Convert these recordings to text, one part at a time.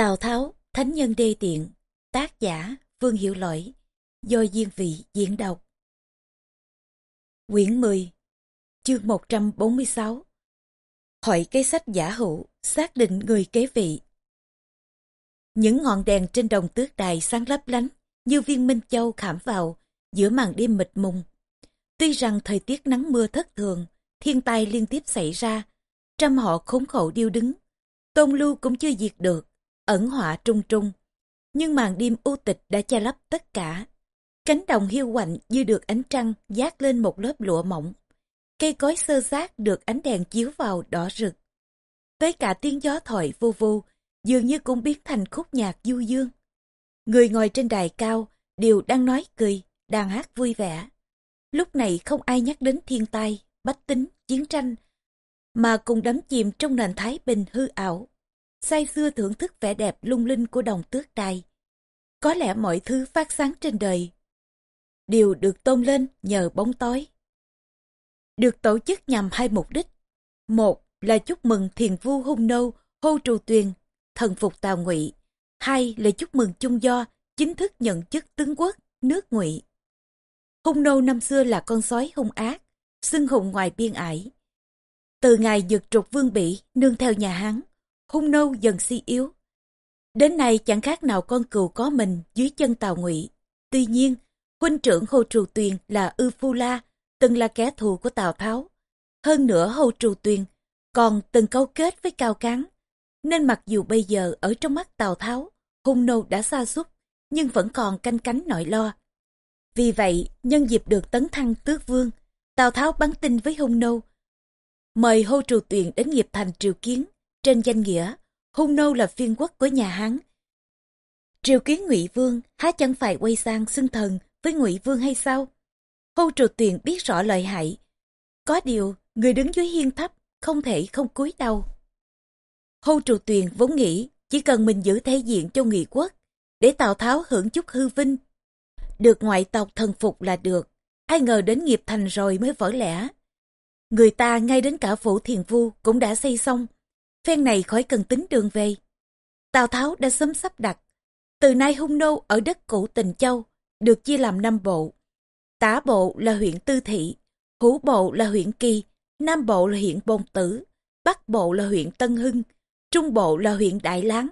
Tào Tháo, Thánh Nhân Đê Tiện, tác giả Vương Hiệu Lỗi, do Diên Vị diễn đọc. Quyển 10, chương 146 Hội cái sách giả hữu, xác định người kế vị. Những ngọn đèn trên đồng tước đài sáng lấp lánh như viên minh châu khảm vào giữa màn đêm mịt mùng. Tuy rằng thời tiết nắng mưa thất thường, thiên tai liên tiếp xảy ra, trăm họ khốn khổ điêu đứng. Tôn lưu cũng chưa diệt được, ẩn họa trung trung. Nhưng màn đêm u tịch đã che lấp tất cả. Cánh đồng hiu quạnh như được ánh trăng dát lên một lớp lụa mỏng. Cây cối sơ sát được ánh đèn chiếu vào đỏ rực. Tới cả tiếng gió thổi vô vô, dường như cũng biến thành khúc nhạc du dương. Người ngồi trên đài cao đều đang nói cười, đang hát vui vẻ. Lúc này không ai nhắc đến thiên tai, bách tính, chiến tranh, mà cùng đắm chìm trong nền thái bình hư ảo say xưa thưởng thức vẻ đẹp lung linh của đồng tước đài. Có lẽ mọi thứ phát sáng trên đời đều được tôn lên nhờ bóng tối. Được tổ chức nhằm hai mục đích. Một là chúc mừng thiền vu hung nô, hô trù tuyền, thần phục tào ngụy. Hai là chúc mừng chung do, chính thức nhận chức tướng quốc, nước ngụy. Hung nô năm xưa là con sói hung ác, xưng hùng ngoài biên ải. Từ ngày dược trục vương bỉ nương theo nhà Hán, hung nô dần suy yếu. Đến nay chẳng khác nào con cừu có mình dưới chân tàu ngụy. Tuy nhiên, huynh trưởng Hồ Trù Tuyền là Ư Phu La, từng là kẻ thù của Tào Tháo. Hơn nữa Hồ Trù Tuyền còn từng câu kết với Cao Cán. Nên mặc dù bây giờ ở trong mắt Tào Tháo, hung nô đã xa xúc, nhưng vẫn còn canh cánh nội lo. Vì vậy, nhân dịp được tấn thăng tước vương, Tào Tháo bắn tin với hung nô. Mời Hồ Trù Tuyền đến nghiệp thành triều kiến trên danh nghĩa, hung nô là phiên quốc của nhà Hán. Triều kiến ngụy Vương há chẳng phải quay sang xưng thần với ngụy Vương hay sao? Hô Trù Tuyền biết rõ lợi hại. Có điều, người đứng dưới hiên thấp không thể không cúi đầu. Hô Trù Tuyền vốn nghĩ chỉ cần mình giữ thể diện cho nghị quốc để Tào Tháo hưởng chút hư vinh. Được ngoại tộc thần phục là được, ai ngờ đến nghiệp thành rồi mới vỡ lẽ. Người ta ngay đến cả phủ thiền vu cũng đã xây xong, phen này khỏi cần tính đường về. Tào Tháo đã sớm sắp đặt. Từ nay hung nô ở đất cũ Tình Châu được chia làm năm bộ. Tả bộ là huyện Tư Thị, hữu bộ là huyện Kỳ, nam bộ là huyện Bồn Tử, bắc bộ là huyện Tân Hưng, trung bộ là huyện Đại Láng.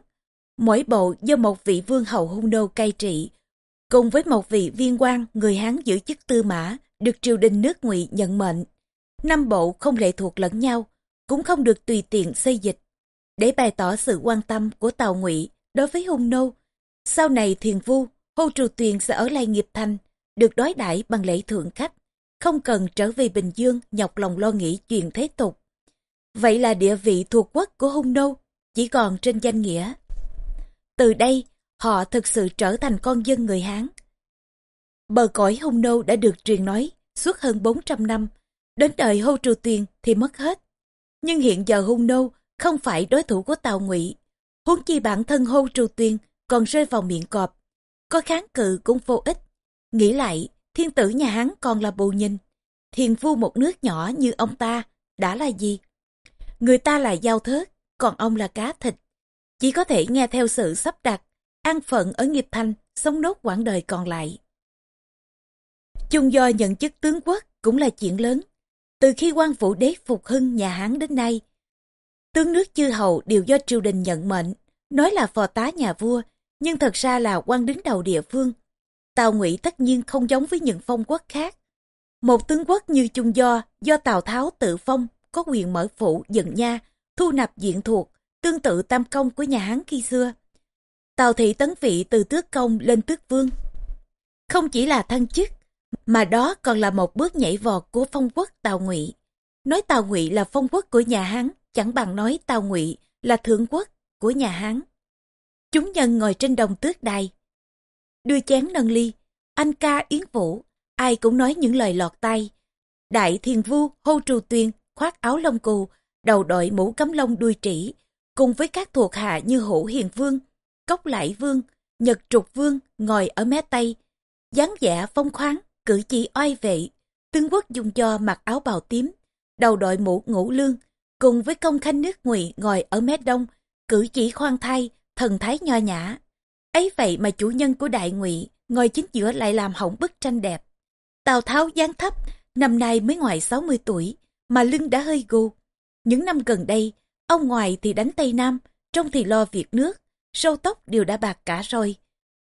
Mỗi bộ do một vị vương hầu hung nô cai trị, cùng với một vị viên quan người Hán giữ chức tư mã, được triều đình nước ngụy nhận mệnh. Năm bộ không lệ thuộc lẫn nhau, cũng không được tùy tiện xây dịch. Để bày tỏ sự quan tâm của Tàu Ngụy đối với hung nô, sau này thiền vu, hô trù tuyền sẽ ở lại nghiệp thành, được đối đãi bằng lễ thượng khách, không cần trở về Bình Dương nhọc lòng lo nghĩ chuyện thế tục. Vậy là địa vị thuộc quốc của hung nô chỉ còn trên danh nghĩa. Từ đây, họ thực sự trở thành con dân người Hán. Bờ cõi hung nô đã được truyền nói suốt hơn 400 năm, đến đời hô trù tuyền thì mất hết. Nhưng hiện giờ hung nô không phải đối thủ của Tào Ngụy. Huống chi bản thân hô trù tuyên còn rơi vào miệng cọp. Có kháng cự cũng vô ích. Nghĩ lại, thiên tử nhà hắn còn là bù nhìn. Thiền phu một nước nhỏ như ông ta, đã là gì? Người ta là giao thớt, còn ông là cá thịt. Chỉ có thể nghe theo sự sắp đặt, an phận ở nghiệp thanh, sống nốt quãng đời còn lại. Chung do nhận chức tướng quốc cũng là chuyện lớn. Từ khi quan vũ đế phục hưng nhà Hán đến nay, tướng nước chư hầu đều do triều đình nhận mệnh, nói là phò tá nhà vua, nhưng thật ra là quan đứng đầu địa phương. Tào Ngụy tất nhiên không giống với những phong quốc khác. Một tướng quốc như Trung Do, do Tào Tháo tự phong, có quyền mở phủ, dựng nha, thu nạp diện thuộc, tương tự tam công của nhà Hán khi xưa. Tào Thị tấn vị từ tước công lên tước vương. Không chỉ là thăng chức, mà đó còn là một bước nhảy vọt của phong quốc Tào Ngụy. Nói Tào Ngụy là phong quốc của nhà Hán, chẳng bằng nói Tào Ngụy là thượng quốc của nhà Hán. Chúng nhân ngồi trên đồng tước đài, đưa chén nâng ly, anh ca yến vũ, ai cũng nói những lời lọt tay. Đại thiền vu hô trù tuyên, khoác áo lông cù, đầu đội mũ cấm lông đuôi trĩ, cùng với các thuộc hạ như hữu hiền vương, cốc lại vương, nhật trục vương ngồi ở mé tây, dáng vẻ phong khoáng, cử chỉ oai vệ, tướng quốc dùng cho mặc áo bào tím, đầu đội mũ ngũ lương, cùng với công khanh nước ngụy ngồi ở mé đông, cử chỉ khoan thai, thần thái nho nhã. ấy vậy mà chủ nhân của đại ngụy ngồi chính giữa lại làm hỏng bức tranh đẹp. Tào Tháo dáng thấp, năm nay mới ngoài 60 tuổi, mà lưng đã hơi gù. Những năm gần đây, ông ngoài thì đánh Tây Nam, trong thì lo việc nước, sâu tóc đều đã bạc cả rồi.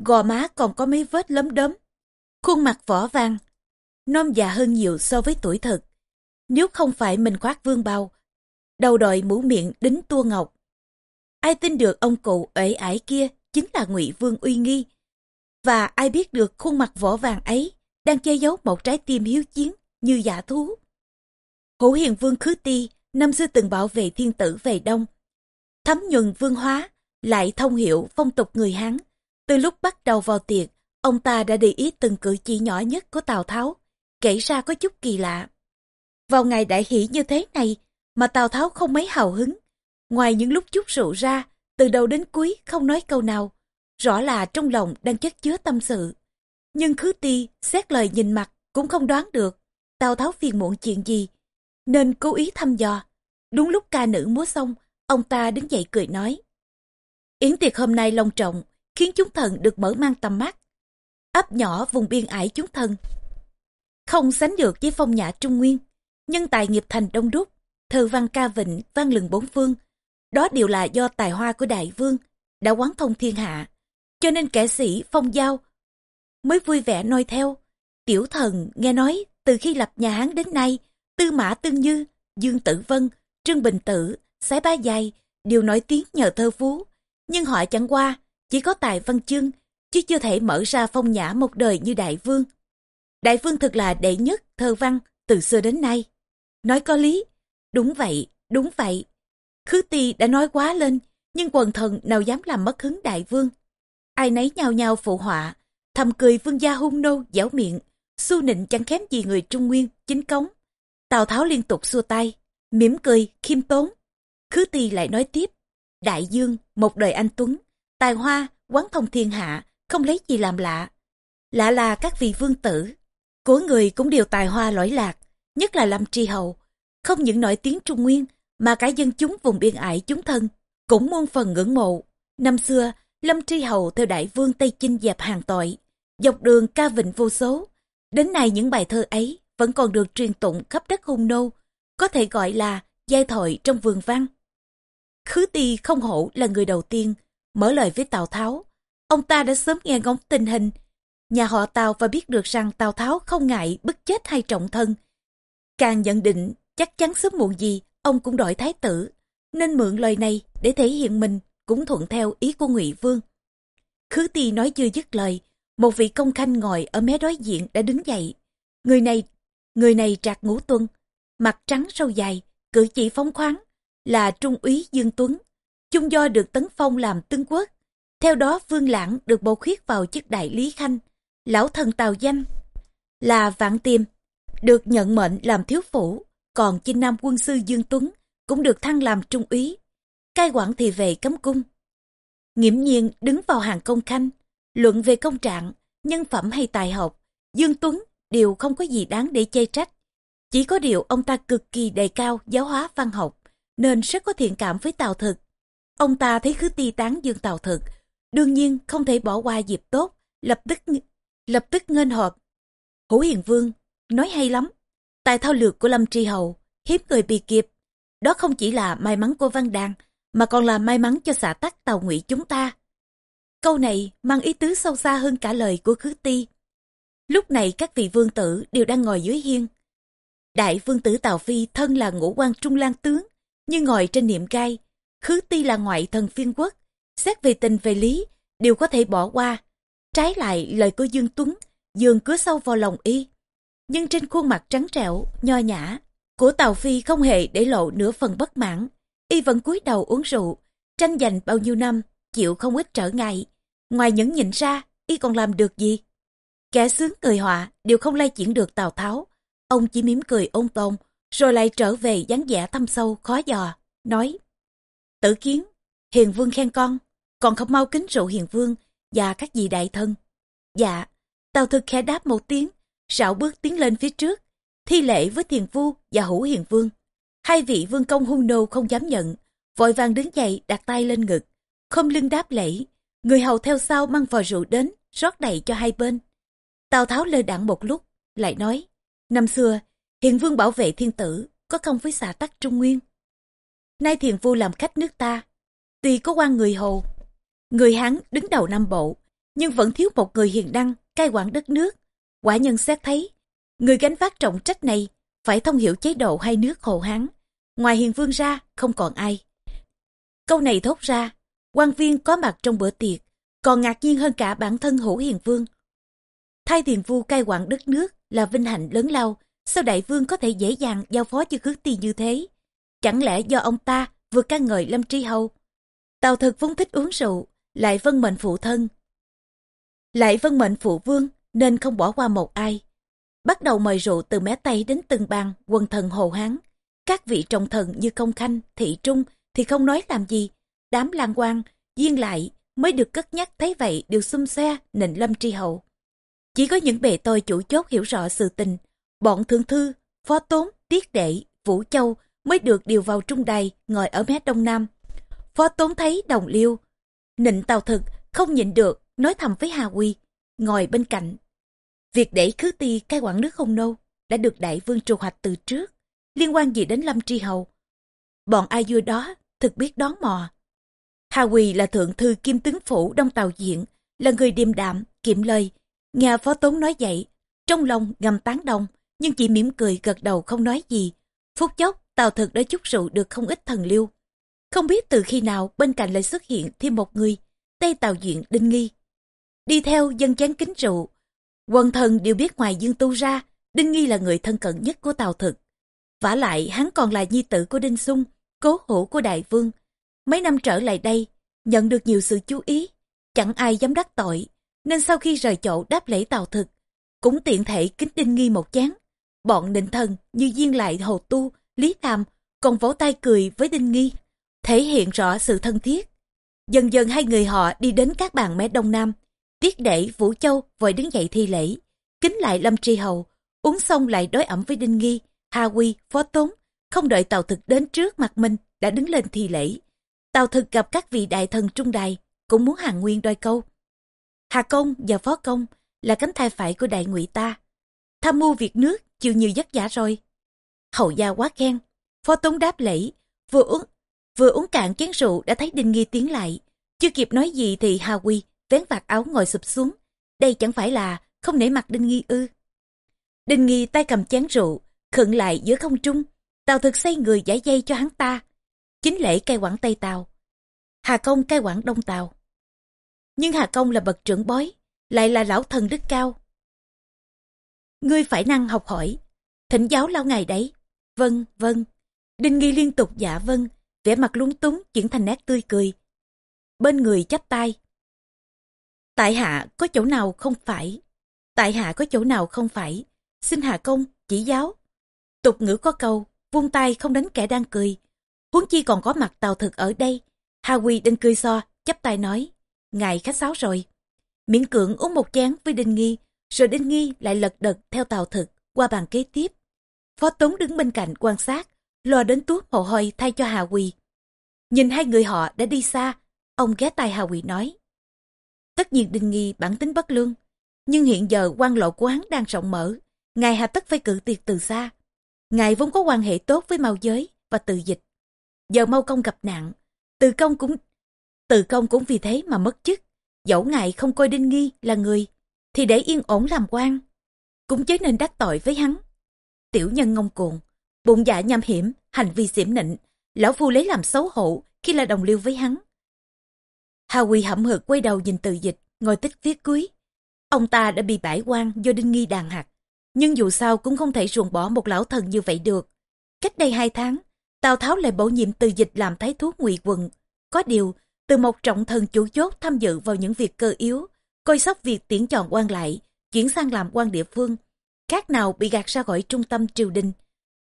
Gò má còn có mấy vết lấm đốm. Khuôn mặt vỏ vang, non già hơn nhiều so với tuổi thực. Nếu không phải mình khoác vương bao, đầu đội mũ miệng đính tua ngọc. Ai tin được ông cụ ể ải kia chính là ngụy Vương uy nghi. Và ai biết được khuôn mặt vỏ vàng ấy đang che giấu một trái tim hiếu chiến như giả thú. Hữu Hiền Vương Khứ Ti năm xưa từng bảo vệ thiên tử về Đông. Thấm nhuần vương hóa, lại thông hiểu phong tục người Hán. Từ lúc bắt đầu vào tiệc, ông ta đã để ý từng cử chỉ nhỏ nhất của Tào Tháo, kể ra có chút kỳ lạ. Vào ngày đại hỷ như thế này mà Tào Tháo không mấy hào hứng. Ngoài những lúc chút rượu ra, từ đầu đến cuối không nói câu nào. Rõ là trong lòng đang chất chứa tâm sự. Nhưng khứ ti, xét lời nhìn mặt, cũng không đoán được. Tào Tháo phiền muộn chuyện gì, nên cố ý thăm dò. Đúng lúc ca nữ múa xong, ông ta đứng dậy cười nói. Yến tiệc hôm nay long trọng, khiến chúng thần được mở mang tầm mắt. Ấp nhỏ vùng biên ải chúng thân Không sánh được với phong nhã Trung Nguyên, nhưng tài nghiệp thành đông đúc, thơ văn ca vịnh vang lừng bốn phương. Đó đều là do tài hoa của đại vương, đã quán thông thiên hạ. Cho nên kẻ sĩ phong giao mới vui vẻ noi theo. Tiểu thần nghe nói từ khi lập nhà Hán đến nay, Tư Mã Tương Như, Dương Tử Vân, Trương Bình Tử, Sái Ba Dài đều nổi tiếng nhờ thơ phú. Nhưng họ chẳng qua, chỉ có tài văn chương, chứ chưa thể mở ra phong nhã một đời như Đại Vương. Đại Vương thực là đệ nhất thơ văn từ xưa đến nay. Nói có lý, đúng vậy, đúng vậy. Khứ ti đã nói quá lên, nhưng quần thần nào dám làm mất hứng Đại Vương. Ai nấy nhao nhao phụ họa, thầm cười vương gia hung nô, dẻo miệng, su nịnh chẳng kém gì người Trung Nguyên, chính cống. Tào Tháo liên tục xua tay, mỉm cười, khiêm tốn. Khứ ti lại nói tiếp, Đại Dương, một đời anh Tuấn, tài hoa, quán thông thiên hạ, không lấy gì làm lạ. Lạ là các vị vương tử, của người cũng đều tài hoa lỗi lạc, nhất là Lâm Tri Hậu, không những nổi tiếng Trung Nguyên, mà cả dân chúng vùng biên ải chúng thân, cũng muôn phần ngưỡng mộ. Năm xưa, Lâm Tri hầu theo đại vương Tây Chinh dẹp hàng tội, dọc đường ca vịnh vô số. Đến nay những bài thơ ấy vẫn còn được truyền tụng khắp đất hung nô, có thể gọi là giai thoại trong vườn văn. Khứ Ti không hổ là người đầu tiên mở lời với Tào Tháo. Ông ta đã sớm nghe ngóng tình hình. Nhà họ Tào và biết được rằng Tào Tháo không ngại bức chết hay trọng thân. Càng nhận định chắc chắn sớm muộn gì ông cũng đổi thái tử, nên mượn lời này để thể hiện mình cũng thuận theo ý của Ngụy Vương. Khứ Ti nói chưa dứt lời, một vị công khanh ngồi ở mé đối diện đã đứng dậy. Người này, người này trạc ngũ tuân, mặt trắng sâu dài, cử chỉ phóng khoáng, là Trung úy Dương Tuấn. Chung do được tấn phong làm tướng quốc. Theo đó Vương Lãng được bầu khuyết vào chức đại lý khanh. Lão thần Tào Danh là Vạn Tiềm, được nhận mệnh làm thiếu phủ. Còn chinh nam quân sư Dương Tuấn cũng được thăng làm trung úy. Cai quản thì về cấm cung. Nghiễm nhiên đứng vào hàng công khanh, luận về công trạng, nhân phẩm hay tài học, Dương Tuấn đều không có gì đáng để chê trách. Chỉ có điều ông ta cực kỳ đề cao giáo hóa văn học, nên rất có thiện cảm với Tào Thực. Ông ta thấy khứ ti tán dương Tào Thực, đương nhiên không thể bỏ qua dịp tốt, lập tức lập tức nghênh họp. Hữu Hiền Vương nói hay lắm, tài thao lược của Lâm Tri Hầu hiếm người bị kịp. Đó không chỉ là may mắn của Văn Đàn, mà còn là may mắn cho xã tắc Tàu Ngụy chúng ta. Câu này mang ý tứ sâu xa hơn cả lời của khứ ti. Lúc này các vị vương tử đều đang ngồi dưới hiên. Đại vương tử Tào Phi thân là ngũ quan trung lan tướng, nhưng ngồi trên niệm gai, khứ ti là ngoại thần phiên quốc, xét về tình về lý, đều có thể bỏ qua. Trái lại lời của Dương Tuấn, dường cứ sâu vào lòng y. Nhưng trên khuôn mặt trắng trẻo, nho nhã, của Tàu Phi không hề để lộ nửa phần bất mãn. Y vẫn cúi đầu uống rượu, tranh giành bao nhiêu năm, chịu không ít trở ngại. Ngoài những nhìn ra, y còn làm được gì? Kẻ sướng người họa đều không lay chuyển được Tào Tháo. Ông chỉ mỉm cười ôn tồn, rồi lại trở về dáng vẻ thâm sâu khó dò, nói Tử kiến, hiền vương khen con, còn không mau kính rượu hiền vương và các vị đại thân. Dạ, tào thực khẽ đáp một tiếng, rảo bước tiến lên phía trước, thi lễ với thiền vu và hữu hiền vương. Hai vị vương công hung nô không dám nhận, vội vàng đứng dậy đặt tay lên ngực, không lưng đáp lễ, người hầu theo sau mang vò rượu đến, rót đầy cho hai bên. Tào Tháo lơ đãng một lúc, lại nói, năm xưa, hiền vương bảo vệ thiên tử, có công với xã tắc Trung Nguyên. Nay thiền vu làm khách nước ta, tuy có quan người hầu, người Hán đứng đầu Nam Bộ, nhưng vẫn thiếu một người hiền đăng, cai quản đất nước. Quả nhân xét thấy, người gánh vác trọng trách này phải thông hiểu chế độ hai nước Hồ Hán. Ngoài hiền vương ra, không còn ai. Câu này thốt ra, quan viên có mặt trong bữa tiệc, còn ngạc nhiên hơn cả bản thân hữu hiền vương. Thay thiền vu cai quản đất nước là vinh hạnh lớn lao, sao đại vương có thể dễ dàng giao phó cho khước ti như thế? Chẳng lẽ do ông ta vừa ca ngợi Lâm Tri Hầu? Tào thực vốn thích uống rượu, lại vân mệnh phụ thân. Lại vân mệnh phụ vương, nên không bỏ qua một ai. Bắt đầu mời rượu từ mé Tây đến từng bang quần thần Hồ Hán. Các vị trọng thần như Công Khanh, Thị Trung thì không nói làm gì. Đám lang quan, duyên lại mới được cất nhắc thấy vậy đều xung xe nịnh lâm tri hậu. Chỉ có những bề tôi chủ chốt hiểu rõ sự tình, bọn thượng thư, phó tốn, tiết đệ, vũ châu mới được điều vào trung đài ngồi ở mé đông nam. Phó tốn thấy đồng liêu, nịnh tàu thực, không nhịn được, nói thầm với Hà Quy, ngồi bên cạnh. Việc để khứ ti cai quản nước không nâu đã được đại vương trù hoạch từ trước, liên quan gì đến Lâm Tri Hầu. Bọn ai vua đó thực biết đón mò. Hà Quỳ là thượng thư kim tướng phủ Đông Tàu Diện, là người điềm đạm, kiệm lời. Nghe phó tốn nói vậy, trong lòng ngầm tán đồng, nhưng chỉ mỉm cười gật đầu không nói gì. Phút chốc, Tào thực đã chút rượu được không ít thần liêu. Không biết từ khi nào bên cạnh lại xuất hiện thêm một người, tay Tào Diện Đinh Nghi. Đi theo dân chán kính rượu, quần thần đều biết ngoài Dương Tu ra, Đinh Nghi là người thân cận nhất của Tào thực. vả lại hắn còn là nhi tử của Đinh Sung, cố hữu của Đại Vương. Mấy năm trở lại đây, nhận được nhiều sự chú ý, chẳng ai dám đắc tội, nên sau khi rời chỗ đáp lễ Tào thực, cũng tiện thể kính Đinh Nghi một chán. Bọn định thần như Duyên Lại Hồ Tu, Lý Tam còn vỗ tay cười với Đinh Nghi, thể hiện rõ sự thân thiết. Dần dần hai người họ đi đến các bàn mé Đông Nam, Tiết đệ Vũ Châu vội đứng dậy thi lễ, kính lại Lâm Tri Hầu, uống xong lại đối ẩm với Đinh Nghi, Hà Quy, Phó Tốn, không đợi Tàu Thực đến trước mặt mình đã đứng lên thi lễ. Tàu Thực gặp các vị đại thần trung đài, cũng muốn hàng nguyên đôi câu. Hà Công và Phó Công là cánh tay phải của đại ngụy ta. Tham mưu việc nước chịu nhiều vất vả rồi. Hậu gia quá khen, Phó Tốn đáp lễ, vừa uống vừa uống cạn chén rượu đã thấy Đinh Nghi tiến lại. Chưa kịp nói gì thì Hà Quy vén vạt áo ngồi sụp xuống. Đây chẳng phải là không nể mặt Đinh Nghi ư. Đinh Nghi tay cầm chén rượu, khựng lại giữa không trung. Tào thực xây người giải dây cho hắn ta. Chính lễ cai quản Tây Tàu. Hà Công cai quản Đông Tàu. Nhưng Hà Công là bậc trưởng bói, lại là lão thần đức cao. Ngươi phải năng học hỏi, thỉnh giáo lao ngày đấy. Vâng, vâng. Đinh Nghi liên tục dạ vâng, vẻ mặt lúng túng chuyển thành nét tươi cười. Bên người chắp tay, Tại hạ có chỗ nào không phải? Tại hạ có chỗ nào không phải? Xin hạ công, chỉ giáo. Tục ngữ có câu, vung tay không đánh kẻ đang cười. Huống chi còn có mặt tàu thực ở đây. Hà Quy đinh cười so, chấp tay nói. Ngài khách sáo rồi. Miễn cưỡng uống một chén với Đinh Nghi, rồi Đinh Nghi lại lật đật theo tàu thực qua bàn kế tiếp. Phó Tống đứng bên cạnh quan sát, lo đến tuốt mồ hôi thay cho Hà Quỳ. Nhìn hai người họ đã đi xa, ông ghé tay Hà Quỳ nói. Tất nhiên Đinh Nghi bản tính bất lương, nhưng hiện giờ quan lộ của hắn đang rộng mở, ngài hà tất phải cự tuyệt từ xa. Ngài vốn có quan hệ tốt với mau Giới và Từ Dịch. Giờ mau Công gặp nạn, Từ Công cũng Từ Công cũng vì thế mà mất chức. Dẫu ngài không coi Đinh Nghi là người, thì để yên ổn làm quan, cũng chớ nên đắc tội với hắn. Tiểu nhân ngông cuồng, bụng dạ nham hiểm, hành vi xiểm nịnh, lão phu lấy làm xấu hổ khi là đồng liêu với hắn. Hà Quỳ hậm hực quay đầu nhìn từ dịch, ngồi tích viết cuối. Ông ta đã bị bãi quan do đinh nghi đàn hạt. Nhưng dù sao cũng không thể ruồng bỏ một lão thần như vậy được. Cách đây hai tháng, Tào Tháo lại bổ nhiệm từ dịch làm thái thuốc ngụy quận. Có điều, từ một trọng thần chủ chốt tham dự vào những việc cơ yếu, coi sóc việc tiễn chọn quan lại, chuyển sang làm quan địa phương. Khác nào bị gạt ra khỏi trung tâm triều đình.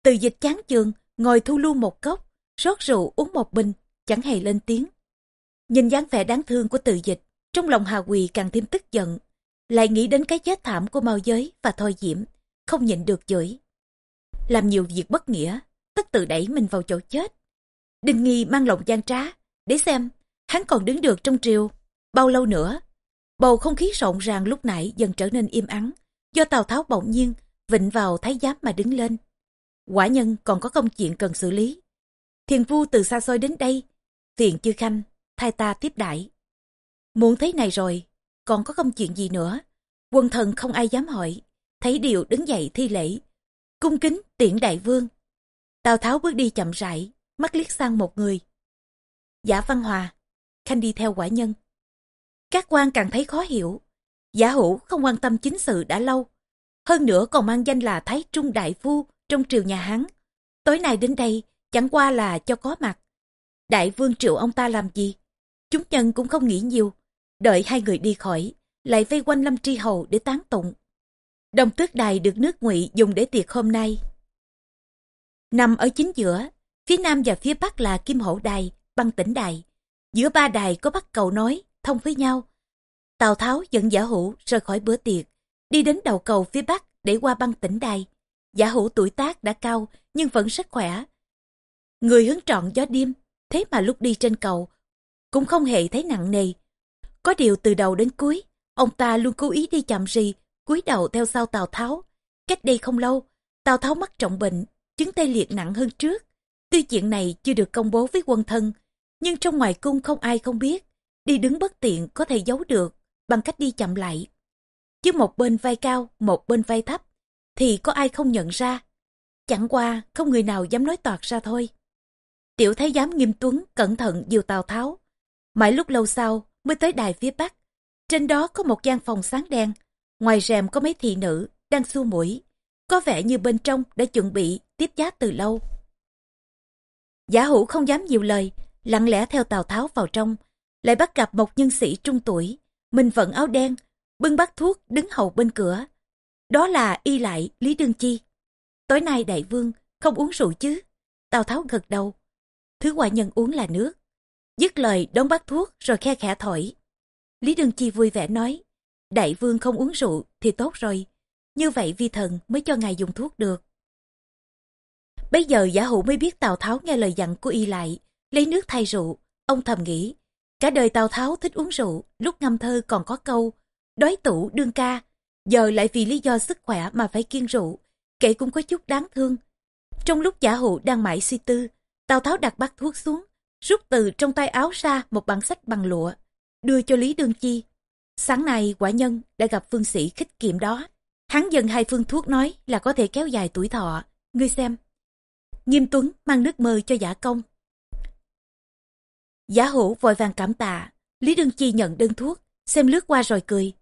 Từ dịch chán chường, ngồi thu lưu một cốc, rót rượu uống một bình, chẳng hề lên tiếng. Nhìn dáng vẻ đáng thương của từ dịch, trong lòng Hà Quỳ càng thêm tức giận. Lại nghĩ đến cái chết thảm của Mao Giới và Thôi Diễm, không nhịn được chửi. Làm nhiều việc bất nghĩa, tất tự đẩy mình vào chỗ chết. Đinh Nghi mang lòng gian trá, để xem hắn còn đứng được trong triều, bao lâu nữa? Bầu không khí rộn ràng lúc nãy dần trở nên im ắng, do Tào Tháo bỗng nhiên vịnh vào thái giám mà đứng lên. Quả nhân còn có công chuyện cần xử lý. Thiền vu từ xa xôi đến đây, thiền chư khanh, thay ta tiếp đại. Muốn thấy này rồi, còn có công chuyện gì nữa? Quân thần không ai dám hỏi, thấy điều đứng dậy thi lễ. Cung kính tiễn đại vương. Tào Tháo bước đi chậm rãi, mắt liếc sang một người. Giả Văn Hòa, Khanh đi theo quả nhân. Các quan càng thấy khó hiểu. Giả hữu không quan tâm chính sự đã lâu. Hơn nữa còn mang danh là Thái Trung Đại Phu trong triều nhà Hán. Tối nay đến đây chẳng qua là cho có mặt. Đại vương triệu ông ta làm gì? Chúng nhân cũng không nghĩ nhiều. Đợi hai người đi khỏi, lại vây quanh Lâm Tri Hầu để tán tụng. Đồng tước đài được nước ngụy dùng để tiệc hôm nay. Nằm ở chính giữa, phía nam và phía bắc là Kim Hổ Đài, băng tỉnh đài. Giữa ba đài có bắt cầu nói, thông với nhau. Tào Tháo dẫn giả hữu rời khỏi bữa tiệc, đi đến đầu cầu phía bắc để qua băng tỉnh đài. Giả hữu tuổi tác đã cao nhưng vẫn rất khỏe. Người hướng trọn gió đêm, thế mà lúc đi trên cầu cũng không hề thấy nặng nề. Có điều từ đầu đến cuối, ông ta luôn cố ý đi chậm rì, cúi đầu theo sau Tào Tháo. Cách đây không lâu, Tào Tháo mắc trọng bệnh, chứng tê liệt nặng hơn trước. Tuy chuyện này chưa được công bố với quân thân, nhưng trong ngoài cung không ai không biết. Đi đứng bất tiện có thể giấu được bằng cách đi chậm lại. Chứ một bên vai cao, một bên vai thấp, thì có ai không nhận ra. Chẳng qua không người nào dám nói toạc ra thôi. Tiểu thái giám nghiêm tuấn cẩn thận dìu Tào Tháo. Mãi lúc lâu sau mới tới đài phía bắc. Trên đó có một gian phòng sáng đen. Ngoài rèm có mấy thị nữ đang xua mũi. Có vẻ như bên trong đã chuẩn bị tiếp giá từ lâu. Giả hữu không dám nhiều lời, lặng lẽ theo Tào Tháo vào trong, lại bắt gặp một nhân sĩ trung tuổi, mình vận áo đen, bưng bát thuốc đứng hầu bên cửa. Đó là y lại Lý Đương Chi. Tối nay đại vương không uống rượu chứ? Tào Tháo gật đầu. Thứ ngoại nhân uống là nước. Dứt lời đón bát thuốc rồi khe khẽ thổi. Lý Đương Chi vui vẻ nói, đại vương không uống rượu thì tốt rồi. Như vậy vi thần mới cho ngài dùng thuốc được. Bây giờ giả hữu mới biết Tào Tháo nghe lời dặn của y lại, lấy nước thay rượu. Ông thầm nghĩ, cả đời Tào Tháo thích uống rượu, lúc ngâm thơ còn có câu, đói tủ đương ca, giờ lại vì lý do sức khỏe mà phải kiêng rượu, kể cũng có chút đáng thương. Trong lúc giả hữu đang mãi suy tư, Tào Tháo đặt bát thuốc xuống, rút từ trong tay áo ra một bản sách bằng lụa, đưa cho Lý Đương Chi. Sáng nay quả nhân đã gặp phương sĩ khích kiệm đó. Hắn dần hai phương thuốc nói là có thể kéo dài tuổi thọ. Ngươi xem. Nghiêm Tuấn mang nước mơ cho giả công. Giả hữu vội vàng cảm tạ. Lý Đương Chi nhận đơn thuốc, xem lướt qua rồi cười.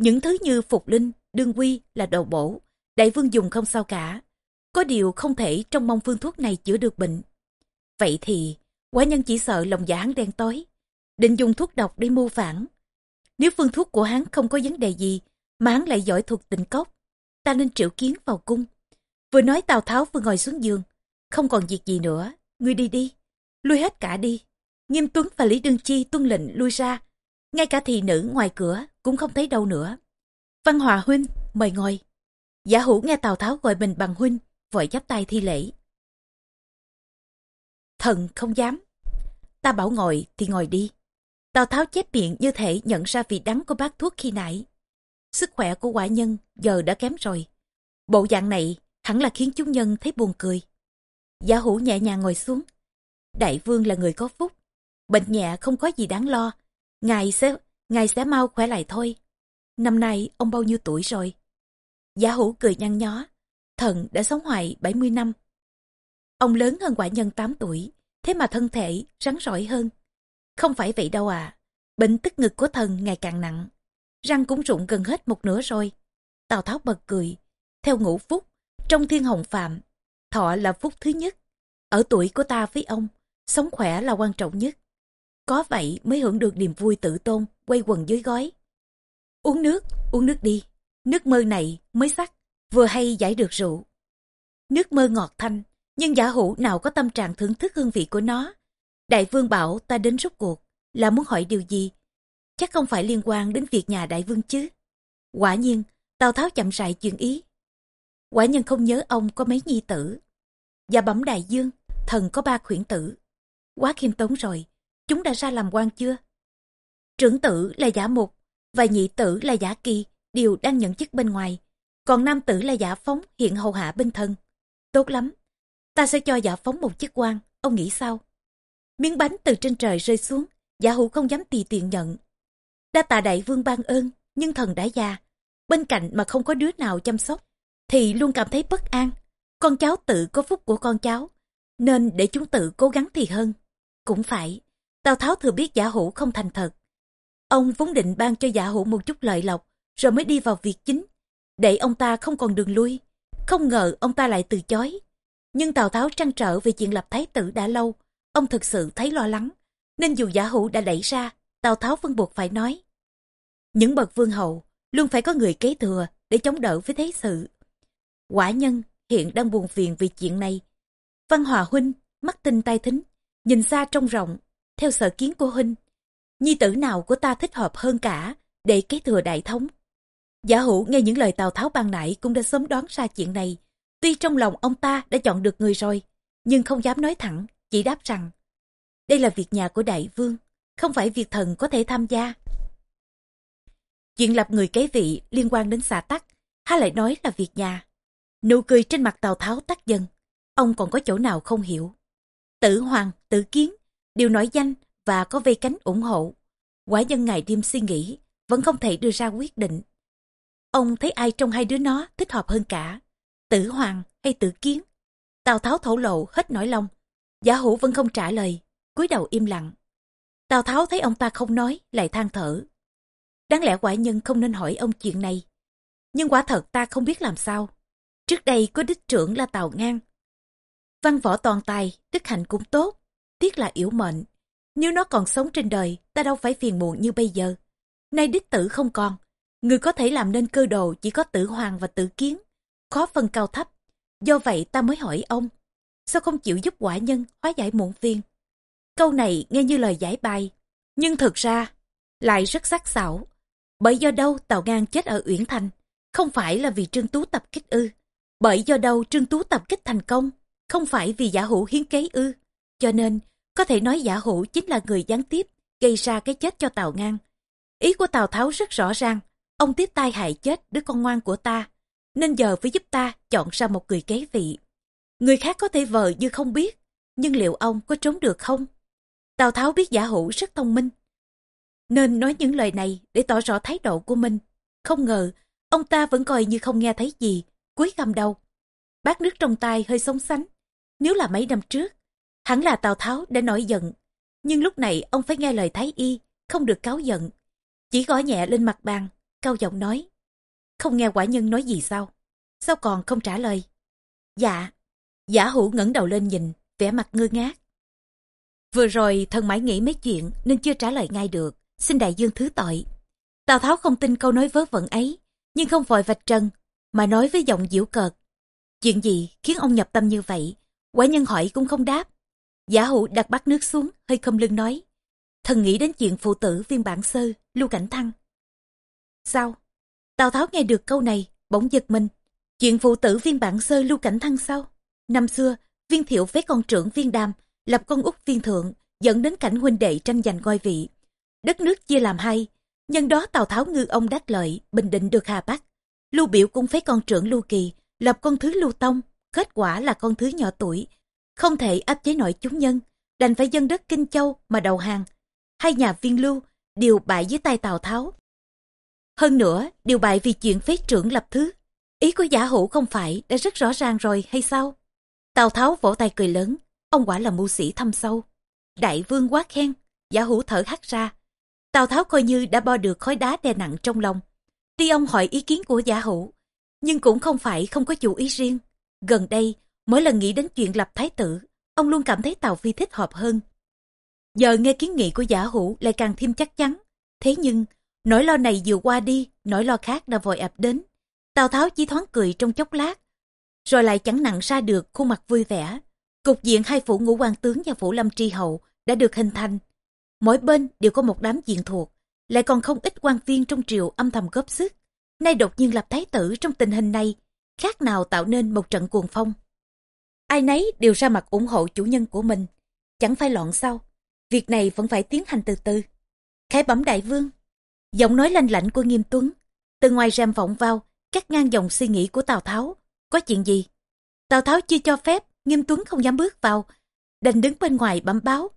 Những thứ như phục linh, đương quy là đồ bổ. Đại vương dùng không sao cả. Có điều không thể trong mong phương thuốc này chữa được bệnh. Vậy thì, quả nhân chỉ sợ lòng giả hắn đen tối. Định dùng thuốc độc để mưu phản. Nếu phương thuốc của hắn không có vấn đề gì, mà hắn lại giỏi thuật tình cốc, ta nên triệu kiến vào cung. Vừa nói Tào Tháo vừa ngồi xuống giường. Không còn việc gì nữa, ngươi đi đi. Lui hết cả đi. Nghiêm Tuấn và Lý Đương Chi tuân lệnh lui ra. Ngay cả thị nữ ngoài cửa cũng không thấy đâu nữa. Văn Hòa Huynh, mời ngồi. Giả hữu nghe Tào Tháo gọi mình bằng Huynh, vội chắp tay thi lễ. Thần không dám. Ta bảo ngồi thì ngồi đi. Tào Tháo chép miệng như thể nhận ra vị đắng của bát thuốc khi nãy. Sức khỏe của quả nhân giờ đã kém rồi. Bộ dạng này hẳn là khiến chúng nhân thấy buồn cười. Giả hữu nhẹ nhàng ngồi xuống. Đại vương là người có phúc. Bệnh nhẹ không có gì đáng lo. Ngài sẽ, ngài sẽ mau khỏe lại thôi. Năm nay ông bao nhiêu tuổi rồi? Giả hữu cười nhăn nhó. Thần đã sống hoài 70 năm. Ông lớn hơn quả nhân 8 tuổi, thế mà thân thể rắn rỏi hơn. Không phải vậy đâu à, bệnh tức ngực của thần ngày càng nặng. Răng cũng rụng gần hết một nửa rồi. Tào Tháo bật cười. Theo ngũ phúc, trong thiên hồng phạm, thọ là phúc thứ nhất. Ở tuổi của ta với ông, sống khỏe là quan trọng nhất. Có vậy mới hưởng được niềm vui tự tôn, quay quần dưới gói. Uống nước, uống nước đi. Nước mơ này mới sắc, vừa hay giải được rượu. Nước mơ ngọt thanh, nhưng giả hữu nào có tâm trạng thưởng thức hương vị của nó. Đại vương bảo ta đến rút cuộc, là muốn hỏi điều gì? Chắc không phải liên quan đến việc nhà đại vương chứ. Quả nhiên, Tào Tháo chậm rãi chuyện ý. Quả nhân không nhớ ông có mấy nhi tử. Và bẩm đại dương, thần có ba khuyển tử. Quá khiêm tốn rồi, chúng đã ra làm quan chưa? Trưởng tử là giả mục, và nhị tử là giả kỳ, đều đang nhận chức bên ngoài. Còn nam tử là giả phóng hiện hầu hạ bên thân. Tốt lắm, ta sẽ cho giả phóng một chức quan, ông nghĩ sao? Miếng bánh từ trên trời rơi xuống, giả hữu không dám tùy tiện nhận. Đa tạ đại vương ban ơn, nhưng thần đã già. Bên cạnh mà không có đứa nào chăm sóc, thì luôn cảm thấy bất an. Con cháu tự có phúc của con cháu, nên để chúng tự cố gắng thì hơn. Cũng phải, Tào Tháo thừa biết giả hữu không thành thật. Ông vốn định ban cho giả hữu một chút lợi lộc, rồi mới đi vào việc chính, để ông ta không còn đường lui. Không ngờ ông ta lại từ chối. Nhưng Tào Tháo trăn trở về chuyện lập thái tử đã lâu, ông thực sự thấy lo lắng. Nên dù giả hữu đã đẩy ra, Tào Tháo vẫn buộc phải nói. Những bậc vương hậu luôn phải có người kế thừa để chống đỡ với thế sự. Quả nhân hiện đang buồn phiền vì chuyện này. Văn Hòa Huynh, mắt tinh tai thính, nhìn xa trong rộng, theo sở kiến của Huynh. Nhi tử nào của ta thích hợp hơn cả để kế thừa đại thống. Giả hữu nghe những lời Tào Tháo ban nãy cũng đã sớm đoán ra chuyện này. Tuy trong lòng ông ta đã chọn được người rồi, nhưng không dám nói thẳng, chỉ đáp rằng đây là việc nhà của đại vương, không phải việc thần có thể tham gia. Chuyện lập người kế vị liên quan đến xà tắc, há lại nói là việc nhà. Nụ cười trên mặt Tào Tháo tắt dần, ông còn có chỗ nào không hiểu. Tử Hoàng, Tử Kiến đều nổi danh và có vây cánh ủng hộ. Quả nhân ngày đêm suy nghĩ, vẫn không thể đưa ra quyết định. Ông thấy ai trong hai đứa nó thích hợp hơn cả, Tử Hoàng hay Tử Kiến? Tào Tháo thổ lộ hết nỗi lòng. Giả hữu vẫn không trả lời, cúi đầu im lặng. Tào Tháo thấy ông ta không nói, lại than thở. Đáng lẽ quả nhân không nên hỏi ông chuyện này. Nhưng quả thật ta không biết làm sao. Trước đây có đích trưởng là Tào Ngang. Văn võ toàn tài, đức hạnh cũng tốt. Tiếc là yếu mệnh. Nếu nó còn sống trên đời, ta đâu phải phiền muộn như bây giờ. Nay đích tử không còn. Người có thể làm nên cơ đồ chỉ có tử hoàng và tử kiến. Khó phân cao thấp. Do vậy ta mới hỏi ông. Sao không chịu giúp quả nhân hóa giải muộn phiền? Câu này nghe như lời giải bài. Nhưng thực ra, lại rất sắc sảo. Bởi do đâu Tào Ngang chết ở Uyển Thành? Không phải là vì Trương Tú tập kích ư. Bởi do đâu Trương Tú tập kích thành công? Không phải vì giả hữu hiến kế ư. Cho nên, có thể nói giả hữu chính là người gián tiếp gây ra cái chết cho Tào Ngang. Ý của Tào Tháo rất rõ ràng. Ông tiếp tai hại chết đứa con ngoan của ta. Nên giờ phải giúp ta chọn ra một người kế vị. Người khác có thể vờ như không biết. Nhưng liệu ông có trốn được không? Tào Tháo biết giả hữu rất thông minh nên nói những lời này để tỏ rõ thái độ của mình. Không ngờ, ông ta vẫn coi như không nghe thấy gì, cúi gầm đầu. Bát nước trong tay hơi sống sánh. Nếu là mấy năm trước, hẳn là Tào Tháo đã nổi giận. Nhưng lúc này ông phải nghe lời Thái Y, không được cáo giận. Chỉ gõ nhẹ lên mặt bàn, cao giọng nói. Không nghe quả nhân nói gì sao? Sao còn không trả lời? Dạ. Giả hữu ngẩng đầu lên nhìn, vẻ mặt ngơ ngác. Vừa rồi thần mãi nghĩ mấy chuyện nên chưa trả lời ngay được xin đại dương thứ tội. Tào Tháo không tin câu nói vớ vẩn ấy, nhưng không vội vạch trần, mà nói với giọng diễu cợt. Chuyện gì khiến ông nhập tâm như vậy? Quả nhân hỏi cũng không đáp. Giả hữu đặt bát nước xuống, hơi không lưng nói. Thần nghĩ đến chuyện phụ tử viên bản sơ, lưu cảnh thăng. Sao? Tào Tháo nghe được câu này, bỗng giật mình. Chuyện phụ tử viên bản sơ lưu cảnh thăng sao? Năm xưa, viên thiệu với con trưởng viên đàm, lập con út viên thượng, dẫn đến cảnh huynh đệ tranh giành ngôi vị đất nước chia làm hai nhân đó tào tháo ngư ông đắc lợi bình định được hà bắc lưu biểu cũng phế con trưởng lưu kỳ lập con thứ lưu tông kết quả là con thứ nhỏ tuổi không thể áp chế nổi chúng nhân đành phải dân đất kinh châu mà đầu hàng. Hai nhà viên lưu đều bại dưới tay tào tháo. Hơn nữa đều bại vì chuyện phế trưởng lập thứ. Ý của giả hữu không phải đã rất rõ ràng rồi hay sao? Tào tháo vỗ tay cười lớn ông quả là mưu sĩ thâm sâu. Đại vương quá khen giả hữu thở hắt ra. Tào Tháo coi như đã bo được khói đá đè nặng trong lòng. Tuy ông hỏi ý kiến của giả hữu, nhưng cũng không phải không có chủ ý riêng. Gần đây, mỗi lần nghĩ đến chuyện lập thái tử, ông luôn cảm thấy Tào Phi thích hợp hơn. Giờ nghe kiến nghị của giả hữu lại càng thêm chắc chắn. Thế nhưng, nỗi lo này vừa qua đi, nỗi lo khác đã vội ập đến. Tào Tháo chỉ thoáng cười trong chốc lát, rồi lại chẳng nặng ra được khuôn mặt vui vẻ. Cục diện hai phủ ngũ quan tướng và phủ lâm tri hậu đã được hình thành Mỗi bên đều có một đám diện thuộc, lại còn không ít quan viên trong triều âm thầm góp sức. Nay đột nhiên lập thái tử trong tình hình này, khác nào tạo nên một trận cuồng phong. Ai nấy đều ra mặt ủng hộ chủ nhân của mình, chẳng phải loạn sao. Việc này vẫn phải tiến hành từ từ. Khải bẩm đại vương. Giọng nói lanh lảnh của nghiêm tuấn. Từ ngoài rèm vọng vào, cắt ngang dòng suy nghĩ của Tào Tháo. Có chuyện gì? Tào Tháo chưa cho phép, nghiêm tuấn không dám bước vào. Đành đứng bên ngoài bẩm báo.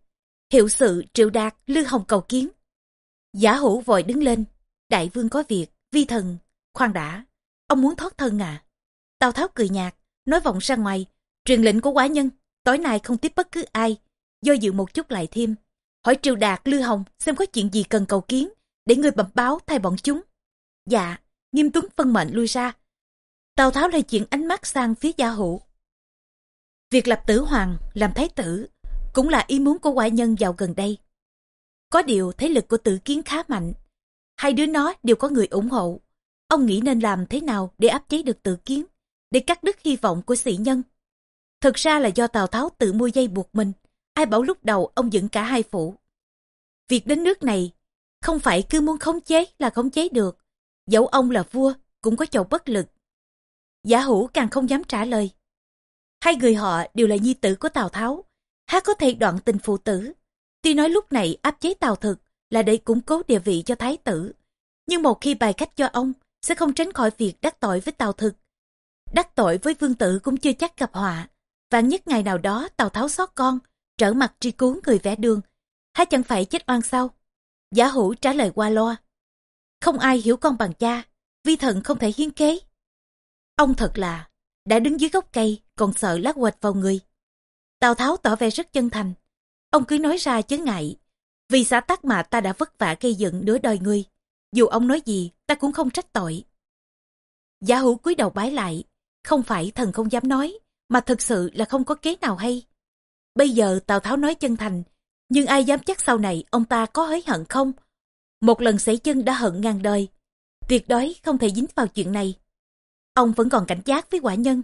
Hiệu sự Triệu Đạt, Lư Hồng cầu kiến. Giả hữu vội đứng lên. Đại vương có việc, vi thần. Khoan đã, ông muốn thoát thân à? Tào Tháo cười nhạt, nói vọng ra ngoài. Truyền lệnh của quá nhân, tối nay không tiếp bất cứ ai. Do dự một chút lại thêm. Hỏi triều Đạt, Lư Hồng xem có chuyện gì cần cầu kiến, để người bẩm báo thay bọn chúng. Dạ, nghiêm tuấn phân mệnh lui ra. Tào Tháo lại chuyển ánh mắt sang phía gia hữu. Việc lập tử hoàng, làm thái tử, cũng là ý muốn của quả nhân vào gần đây. Có điều thế lực của tử kiến khá mạnh. Hai đứa nó đều có người ủng hộ. Ông nghĩ nên làm thế nào để áp chế được tử kiến, để cắt đứt hy vọng của sĩ nhân. Thực ra là do Tào Tháo tự mua dây buộc mình. Ai bảo lúc đầu ông dựng cả hai phủ. Việc đến nước này, không phải cứ muốn khống chế là khống chế được. Dẫu ông là vua, cũng có chầu bất lực. Giả hữu càng không dám trả lời. Hai người họ đều là nhi tử của Tào Tháo. Há có thể đoạn tình phụ tử. Tuy nói lúc này áp chế Tào Thực là để củng cố địa vị cho Thái tử. Nhưng một khi bài cách cho ông, sẽ không tránh khỏi việc đắc tội với Tào Thực. Đắc tội với vương tử cũng chưa chắc gặp họa. Vạn nhất ngày nào đó Tào Tháo xót con, trở mặt tri cứu người vẽ đường. Há chẳng phải chết oan sao? Giả hữu trả lời qua loa. Không ai hiểu con bằng cha, vi thần không thể hiến kế. Ông thật là, đã đứng dưới gốc cây, còn sợ lát quệt vào người. Tào Tháo tỏ vẻ rất chân thành. Ông cứ nói ra chớ ngại. Vì xã tắc mà ta đã vất vả gây dựng nửa đời ngươi. Dù ông nói gì, ta cũng không trách tội. Giả hữu cúi đầu bái lại. Không phải thần không dám nói, mà thực sự là không có kế nào hay. Bây giờ Tào Tháo nói chân thành, nhưng ai dám chắc sau này ông ta có hối hận không? Một lần xảy chân đã hận ngàn đời. Tuyệt đối không thể dính vào chuyện này. Ông vẫn còn cảnh giác với quả nhân.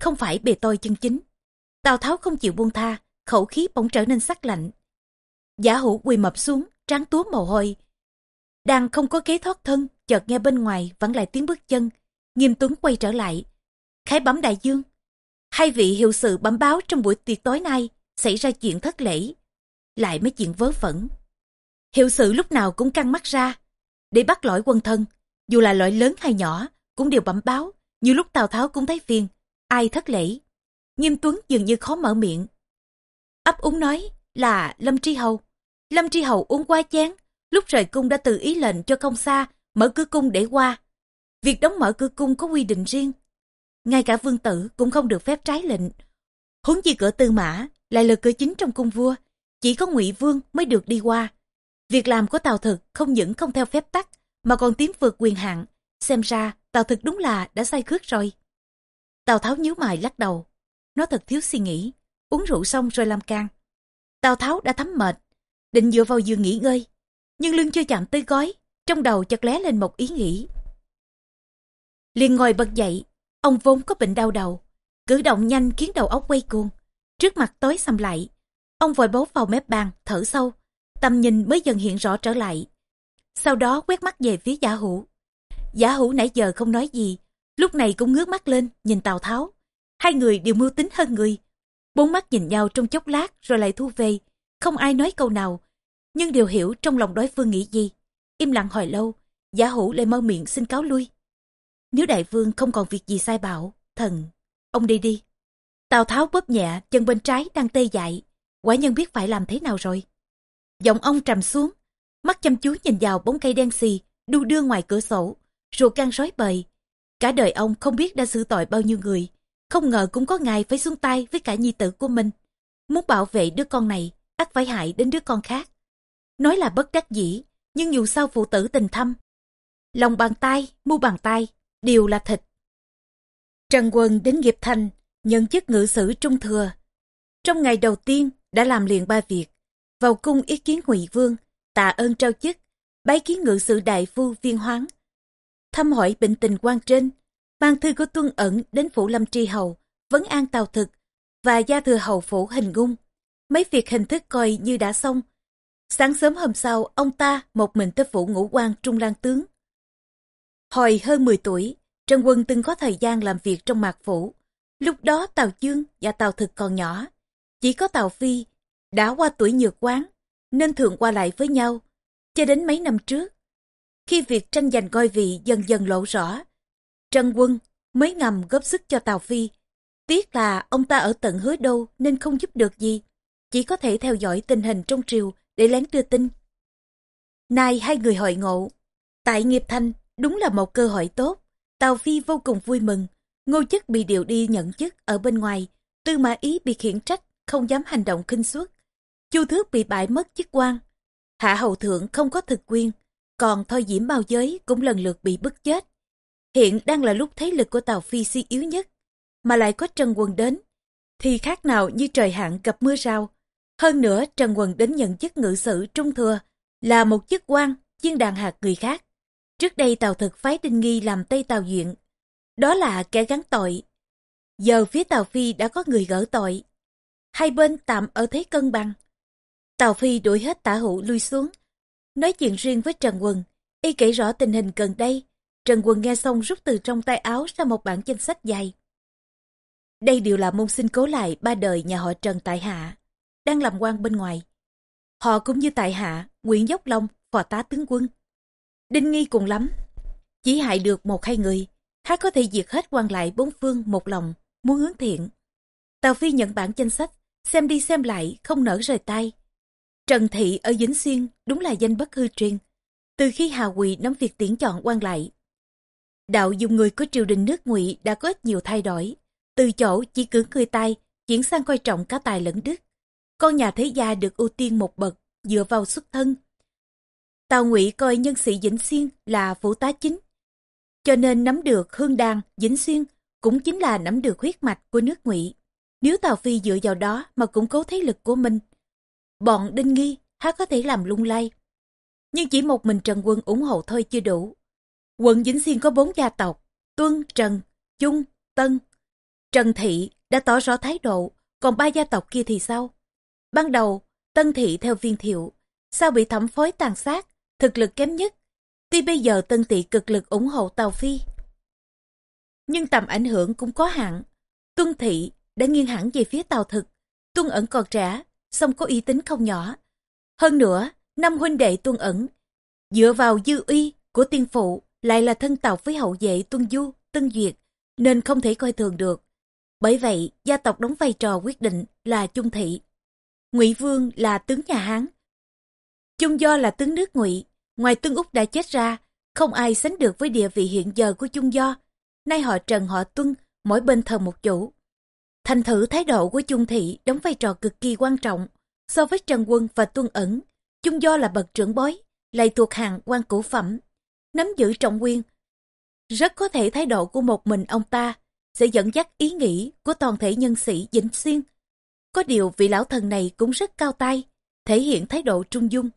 Không phải bề tôi chân chính. Tào Tháo không chịu buông tha, khẩu khí bỗng trở nên sắc lạnh. Giả hữu quỳ mập xuống, tráng túa mồ hôi. Đang không có kế thoát thân, chợt nghe bên ngoài vẫn lại tiếng bước chân. Nghiêm Tuấn quay trở lại. Khái bấm đại dương. Hai vị hiệu sự bấm báo trong buổi tiệc tối nay xảy ra chuyện thất lễ. Lại mấy chuyện vớ vẩn. Hiệu sự lúc nào cũng căng mắt ra. Để bắt lỗi quân thân, dù là lỗi lớn hay nhỏ, cũng đều bẩm báo. Như lúc Tào Tháo cũng thấy phiền. Ai thất lễ? Nghiêm Tuấn dường như khó mở miệng. Ấp úng nói là Lâm Tri Hầu. Lâm Tri Hầu uống quá chén. Lúc rời cung đã tự ý lệnh cho công xa mở cửa cung để qua. Việc đóng mở cửa cung có quy định riêng. Ngay cả vương tử cũng không được phép trái lệnh. Huống chi cửa tư mã lại là cửa chính trong cung vua. Chỉ có ngụy Vương mới được đi qua. Việc làm của Tào Thực không những không theo phép tắc, mà còn tiến vượt quyền hạn. Xem ra, Tào Thực đúng là đã sai khước rồi. Tào Tháo nhíu mày lắc đầu. Nó thật thiếu suy nghĩ. Uống rượu xong rồi làm can. Tào Tháo đã thấm mệt, định dựa vào giường nghỉ ngơi. Nhưng lưng chưa chạm tới gói, trong đầu chợt lóe lên một ý nghĩ. liền ngồi bật dậy, ông vốn có bệnh đau đầu. Cử động nhanh khiến đầu óc quay cuồng. Trước mặt tối xăm lại, Ông vội bấu vào mép bàn, thở sâu. Tầm nhìn mới dần hiện rõ trở lại. Sau đó quét mắt về phía giả hữu. Giả hữu nãy giờ không nói gì. Lúc này cũng ngước mắt lên, nhìn Tào Tháo. Hai người đều mưu tính hơn người. Bốn mắt nhìn nhau trong chốc lát rồi lại thu về. Không ai nói câu nào. Nhưng đều hiểu trong lòng đối phương nghĩ gì. Im lặng hồi lâu, giả hữu lại mở miệng xin cáo lui. Nếu đại vương không còn việc gì sai bảo, thần, ông đi đi. Tào Tháo bóp nhẹ chân bên trái đang tê dại, quả nhân biết phải làm thế nào rồi. Giọng ông trầm xuống, mắt chăm chú nhìn vào bóng cây đen xì, đu đưa ngoài cửa sổ, ruột gan rối bời. Cả đời ông không biết đã xử tội bao nhiêu người, không ngờ cũng có ngày phải xuống tay với cả nhi tử của mình. Muốn bảo vệ đứa con này, ắt phải hại đến đứa con khác. Nói là bất đắc dĩ, nhưng dù sao phụ tử tình thâm. Lòng bàn tay, mu bàn tay, đều là thịt. Trần Quân đến nghiệp thành, nhận chức ngự sử trung thừa. Trong ngày đầu tiên, đã làm liền ba việc. Vào cung ý kiến ngụy vương tạ ơn trao chức bái kiến ngự sử đại phu viên hoáng. Thăm hỏi bệnh tình quan trên mang thư của tuân ẩn đến phủ lâm tri hầu vấn an tàu thực và gia thừa hầu phủ hình ngung mấy việc hình thức coi như đã xong. Sáng sớm hôm sau ông ta một mình tới phủ ngũ quan trung lan tướng hồi hơn 10 tuổi trần quân từng có thời gian làm việc trong mạc phủ lúc đó tàu chương và tàu thực còn nhỏ chỉ có Tào Phi đã qua tuổi nhược quán, nên thường qua lại với nhau, cho đến mấy năm trước. Khi việc tranh giành ngôi vị dần dần lộ rõ, Trần Quân mới ngầm góp sức cho Tào Phi. Tiếc là ông ta ở tận hứa đâu nên không giúp được gì, chỉ có thể theo dõi tình hình trong triều để lén đưa tin. Nay hai người hội ngộ, tại nghiệp thanh đúng là một cơ hội tốt. Tào Phi vô cùng vui mừng, ngô chức bị điều đi nhận chức ở bên ngoài, tư mã ý bị khiển trách, không dám hành động khinh suất. Chu Thước bị bãi mất chức quan, Hạ Hầu Thượng không có thực quyền, còn Thôi Diễm bao giới cũng lần lượt bị bức chết. Hiện đang là lúc thế lực của Tào Phi suy yếu nhất, mà lại có Trần Quân đến, thì khác nào như trời hạn gặp mưa rào. Hơn nữa Trần Quân đến nhận chức ngự sử trung thừa, là một chức quan chuyên đàn hạt người khác. Trước đây Tào Thực phái Đinh Nghi làm Tây Tào Duyện, đó là kẻ gắn tội. Giờ phía Tào Phi đã có người gỡ tội. Hai bên tạm ở thế cân bằng. Tào Phi đuổi hết tả hữu lui xuống. Nói chuyện riêng với Trần Quân, y kể rõ tình hình gần đây. Trần Quân nghe xong rút từ trong tay áo ra một bản danh sách dài. Đây đều là môn sinh cố lại ba đời nhà họ Trần tại Hạ, đang làm quan bên ngoài. Họ cũng như tại Hạ, Nguyễn Dốc Long, phò tá tướng quân. Đinh nghi cùng lắm, chỉ hại được một hai người, há có thể diệt hết quan lại bốn phương một lòng, muốn hướng thiện. Tào Phi nhận bản danh sách, xem đi xem lại, không nở rời tay. Trần Thị ở dính Xuyên đúng là danh bất hư truyền. Từ khi Hà Quỳ nắm việc tuyển chọn quan lại, đạo dùng người của triều đình nước ngụy đã có ít nhiều thay đổi. Từ chỗ chỉ cử người tay, chuyển sang coi trọng cả tài lẫn đức. Con nhà thế gia được ưu tiên một bậc, dựa vào xuất thân. Tào Ngụy coi nhân sĩ Dĩnh Xuyên là phụ tá chính. Cho nên nắm được hương đàn, Dĩnh Xuyên cũng chính là nắm được huyết mạch của nước Ngụy. Nếu Tào Phi dựa vào đó mà củng cố thế lực của mình, bọn Đinh Nghi há có thể làm lung lay. Nhưng chỉ một mình Trần Quân ủng hộ thôi chưa đủ. Quận Dĩnh Xuyên có bốn gia tộc, Tuân, Trần, Chung, Tân. Trần Thị đã tỏ rõ thái độ, còn ba gia tộc kia thì sao? Ban đầu, Tân Thị theo viên thiệu, sao bị thẩm phối tàn sát, thực lực kém nhất. Tuy bây giờ Tân Thị cực lực ủng hộ Tàu Phi. Nhưng tầm ảnh hưởng cũng có hạn. Tuân Thị đã nghiêng hẳn về phía Tàu Thực. Tuân ẩn còn trẻ, song có uy tín không nhỏ. Hơn nữa, năm huynh đệ Tuân ẩn, dựa vào dư uy của tiên phụ lại là thân tộc với hậu vệ Tuân Du, Tân Duyệt, nên không thể coi thường được. Bởi vậy, gia tộc đóng vai trò quyết định là Trung Thị. Ngụy Vương là tướng nhà Hán chung Do là tướng nước Ngụy, ngoài tướng Úc đã chết ra, không ai sánh được với địa vị hiện giờ của chung Do. Nay họ Trần họ Tuân, mỗi bên thờ một chủ. Thành thử thái độ của chung Thị đóng vai trò cực kỳ quan trọng. So với Trần Quân và Tuân Ẩn, chung Do là bậc trưởng bối, lại thuộc hàng quan cửu phẩm, nắm giữ trọng quyền. Rất có thể thái độ của một mình ông ta sẽ dẫn dắt ý nghĩ của toàn thể nhân sĩ Vĩnh Xuyên. Có điều vị lão thần này cũng rất cao tay, thể hiện thái độ trung dung,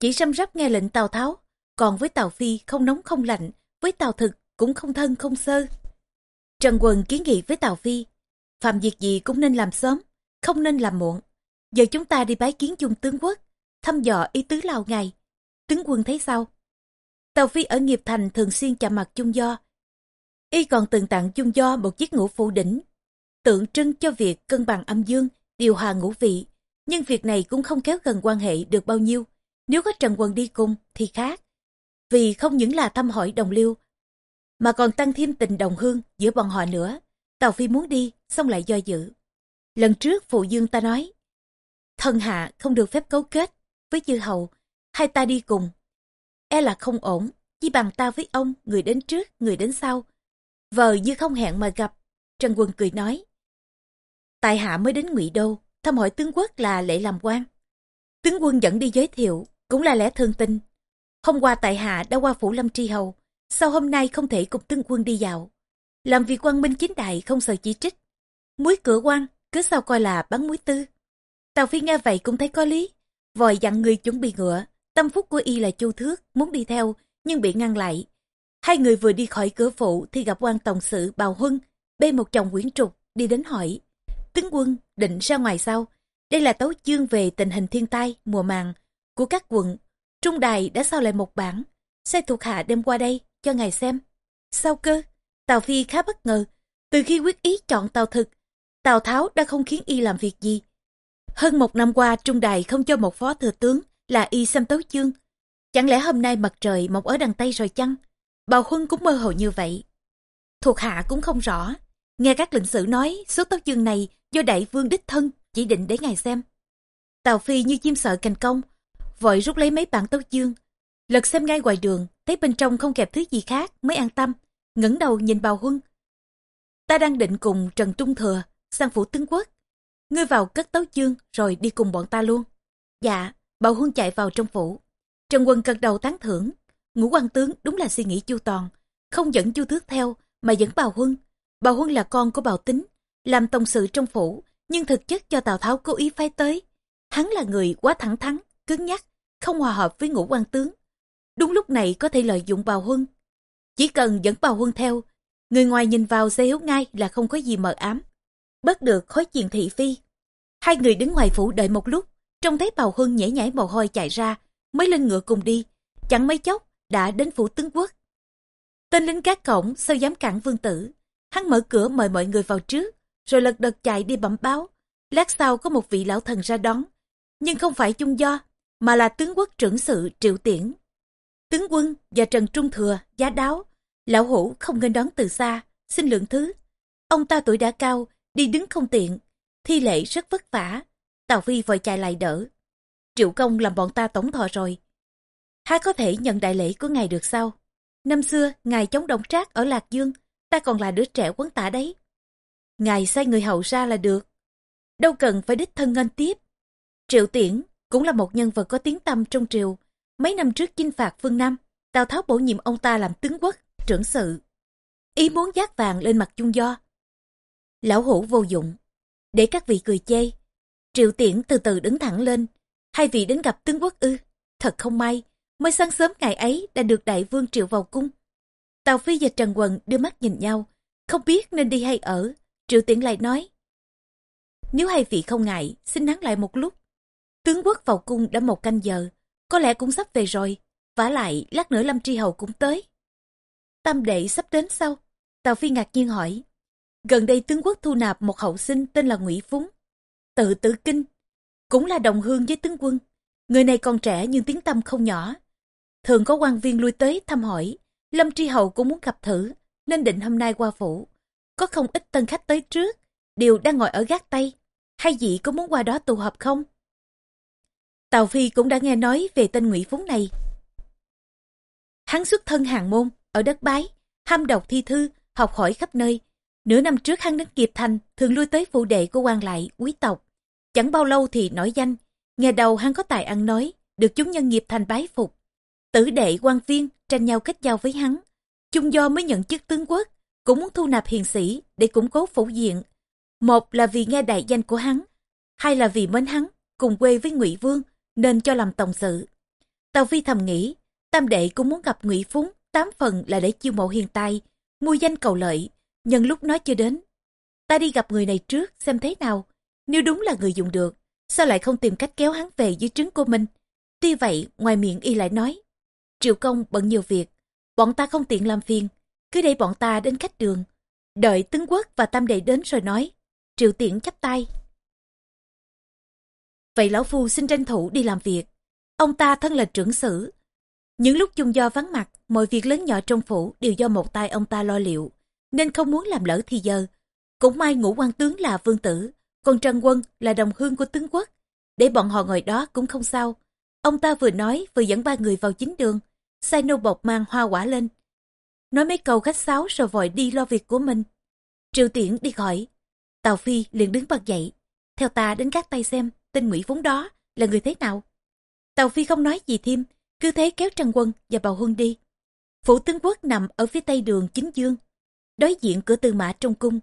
chỉ xăm rắp nghe lệnh Tào Tháo, còn với Tào Phi không nóng không lạnh, với Tào Thực cũng không thân không sơ. Trần Quần kiến nghị với Tào Phi, phạm việc gì cũng nên làm sớm, không nên làm muộn. Giờ chúng ta đi bái kiến chung tướng quốc, thăm dò ý tứ lao ngày. Tướng quân thấy sao? Tào Phi ở nghiệp thành thường xuyên chạm mặt chung do. Y còn từng tặng chung do một chiếc ngũ phủ đỉnh, tượng trưng cho việc cân bằng âm dương, điều hòa ngũ vị. Nhưng việc này cũng không kéo gần quan hệ được bao nhiêu. Nếu có Trần Quân đi cùng thì khác. Vì không những là thăm hỏi đồng liêu, mà còn tăng thêm tình đồng hương giữa bọn họ nữa. Tào Phi muốn đi, xong lại do dự. Lần trước phụ dương ta nói, thần hạ không được phép cấu kết với chư hầu, hai ta đi cùng. E là không ổn, chỉ bằng ta với ông, người đến trước, người đến sau. Vờ như không hẹn mà gặp, Trần Quân cười nói. Tài hạ mới đến ngụy Đô, thăm hỏi tướng quốc là lễ làm quan. Tướng quân dẫn đi giới thiệu, cũng là lẽ thương tình. Hôm qua tại hạ đã qua phủ lâm tri hầu, sao hôm nay không thể cùng tướng quân đi dạo. Làm việc quan minh chính đại không sợ chỉ trích. Muối cửa quan, cứ sao coi là bắn muối tư. Tào Phi nghe vậy cũng thấy có lý. Vòi dặn người chuẩn bị ngựa. Tâm phúc của y là chu thước, muốn đi theo, nhưng bị ngăn lại. Hai người vừa đi khỏi cửa phụ thì gặp quan tổng sự Bào Huân, bê một chồng quyển trục, đi đến hỏi. Tướng quân định ra ngoài sau. Đây là tấu chương về tình hình thiên tai, mùa màng của các quận. Trung đài đã sao lại một bản. Sai thuộc hạ đem qua đây, cho ngài xem. Sao cơ? Tào Phi khá bất ngờ. Từ khi quyết ý chọn Tào Thực, Tào Tháo đã không khiến y làm việc gì. Hơn một năm qua Trung Đài không cho một phó thừa tướng là y xem tấu chương. Chẳng lẽ hôm nay mặt trời mọc ở đằng Tây rồi chăng? Bào Huân cũng mơ hồ như vậy. Thuộc hạ cũng không rõ. Nghe các lệnh sử nói số tấu chương này do đại vương đích thân chỉ định để ngài xem. Tào Phi như chim sợ cành công, vội rút lấy mấy bản tấu chương. Lật xem ngay ngoài đường, thấy bên trong không kẹp thứ gì khác mới an tâm, ngẩng đầu nhìn bào Huân. Ta đang định cùng Trần Trung Thừa sang phủ tướng quốc. Ngươi vào cất tấu chương rồi đi cùng bọn ta luôn. Dạ, bào Huân chạy vào trong phủ. Trần Quân cật đầu tán thưởng. Ngũ quan tướng đúng là suy nghĩ chu toàn, không dẫn chu thước theo mà dẫn bào Huân. Bào Huân là con của bào tính, làm tổng sự trong phủ, nhưng thực chất cho Tào Tháo cố ý phái tới. Hắn là người quá thẳng thắn, cứng nhắc, không hòa hợp với ngũ quan tướng. Đúng lúc này có thể lợi dụng bào Huân. Chỉ cần dẫn bào Huân theo, người ngoài nhìn vào sẽ hiểu ngay là không có gì mờ ám. Bất được khói chuyện thị phi. Hai người đứng ngoài phủ đợi một lúc, trông thấy bào Huân nhảy nhảy mồ hôi chạy ra, mới lên ngựa cùng đi. Chẳng mấy chốc, đã đến phủ tướng quốc. Tên lính gác cổng sao dám cản vương tử. Hắn mở cửa mời mọi người vào trước, rồi lật đật chạy đi bẩm báo. Lát sau có một vị lão thần ra đón, nhưng không phải chung do, mà là tướng quốc trưởng sự Triệu Tiễn. Tướng quân và Trần Trung Thừa, giá đáo, lão hủ không nên đón từ xa, xin lượng thứ. Ông ta tuổi đã cao, đi đứng không tiện, thi lễ rất vất vả. Tào Phi vội chạy lại đỡ. Triệu công làm bọn ta tổng thọ rồi. Há có thể nhận đại lễ của ngài được sao? Năm xưa, ngài chống đồng trác ở Lạc Dương, ta còn là đứa trẻ quấn tả đấy. Ngài sai người hậu ra là được. Đâu cần phải đích thân ngân tiếp. Triệu Tiễn cũng là một nhân vật có tiếng tăm trong triều. Mấy năm trước chinh phạt phương Nam, Tào Tháo bổ nhiệm ông ta làm tướng quốc, trưởng sự. Ý muốn giác vàng lên mặt chung do. Lão hủ vô dụng. Để các vị cười chê. Triệu Tiễn từ từ đứng thẳng lên. Hai vị đến gặp tướng quốc ư. Thật không may, mới sáng sớm ngày ấy đã được đại vương triệu vào cung. Tào Phi và Trần Quần đưa mắt nhìn nhau, không biết nên đi hay ở. Triệu Tiễn lại nói, nếu hai vị không ngại, xin nắng lại một lúc. Tướng quốc vào cung đã một canh giờ, có lẽ cũng sắp về rồi. vả lại, lát nữa Lâm Tri Hầu cũng tới. Tam đệ sắp đến sau. Tào Phi ngạc nhiên hỏi. Gần đây tướng quốc thu nạp một hậu sinh tên là Ngụy Phúng. Tự tử kinh, cũng là đồng hương với tướng quân. Người này còn trẻ nhưng tiếng tâm không nhỏ. Thường có quan viên lui tới thăm hỏi. Lâm Tri Hầu cũng muốn gặp thử, nên định hôm nay qua phủ. Có không ít tân khách tới trước, đều đang ngồi ở gác Tây. Hai vị có muốn qua đó tụ họp không? Tào Phi cũng đã nghe nói về tên Ngụy Phúng này. Hắn xuất thân hàng môn, ở đất bái, ham đọc thi thư, học hỏi khắp nơi. Nửa năm trước hắn đến Kiệp Thành, thường lui tới phụ đệ của quan lại, quý tộc. Chẳng bao lâu thì nổi danh, nghe đầu hắn có tài ăn nói, được chúng nhân nghiệp thành bái phục. Tử đệ quan viên tranh nhau kết giao với hắn. Chung do mới nhận chức tướng quốc, cũng muốn thu nạp hiền sĩ để củng cố phủ diện. Một là vì nghe đại danh của hắn, hai là vì mến hắn, cùng quê với ngụy Vương, nên cho làm tổng sự. Tào Phi thầm nghĩ, tam đệ cũng muốn gặp ngụy Phúng, tám phần là để chiêu mộ hiền tài, mua danh cầu lợi, nhân lúc nói chưa đến. Ta đi gặp người này trước xem thế nào, nếu đúng là người dùng được, sao lại không tìm cách kéo hắn về dưới trứng của mình. Tuy vậy, ngoài miệng y lại nói, Triệu công bận nhiều việc, bọn ta không tiện làm phiền, cứ để bọn ta đến khách đường. Đợi tướng quốc và tam đệ đến rồi nói, Triệu Tiễn chắp tay. Vậy lão phu xin tranh thủ đi làm việc. Ông ta thân là trưởng sử. Những lúc chung do vắng mặt, mọi việc lớn nhỏ trong phủ đều do một tay ông ta lo liệu, nên không muốn làm lỡ thì giờ. Cũng may ngũ quan tướng là vương tử, còn Trần Quân là đồng hương của tướng quốc. Để bọn họ ngồi đó cũng không sao. Ông ta vừa nói vừa dẫn ba người vào chính đường, sai nô bọc mang hoa quả lên. Nói mấy câu khách sáo rồi vội đi lo việc của mình. Triệu tiễn đi khỏi. Tào Phi liền đứng bật dậy. Theo ta đến các tay xem, tên ngụy vốn đó là người thế nào. Tào Phi không nói gì thêm, cứ thế kéo Trần Quân và Bào Huân đi. Phủ tướng quốc nằm ở phía tây đường chính dương, đối diện cửa tư mã trong cung.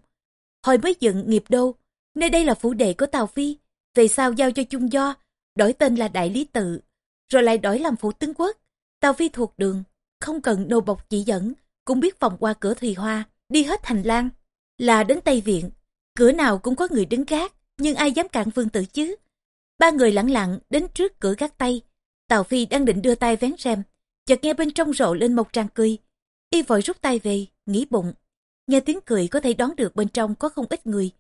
Hồi mới dựng nghiệp đô, nơi đây là phủ đệ của Tào Phi, về sau giao cho Chung Do, đổi tên là Đại Lý Tự, rồi lại đổi làm phủ tướng quốc. Tào Phi thuộc đường, không cần nô bọc chỉ dẫn, cũng biết vòng qua cửa Thùy Hoa, đi hết hành lang, là đến Tây Viện. Cửa nào cũng có người đứng gác, nhưng ai dám cản vương tử chứ? Ba người lặng lặng đến trước cửa gác tay Tào Phi đang định đưa tay vén rèm, chợt nghe bên trong rộ lên một tràng cười. Y vội rút tay về, nghĩ bụng. Nghe tiếng cười có thể đoán được bên trong có không ít người.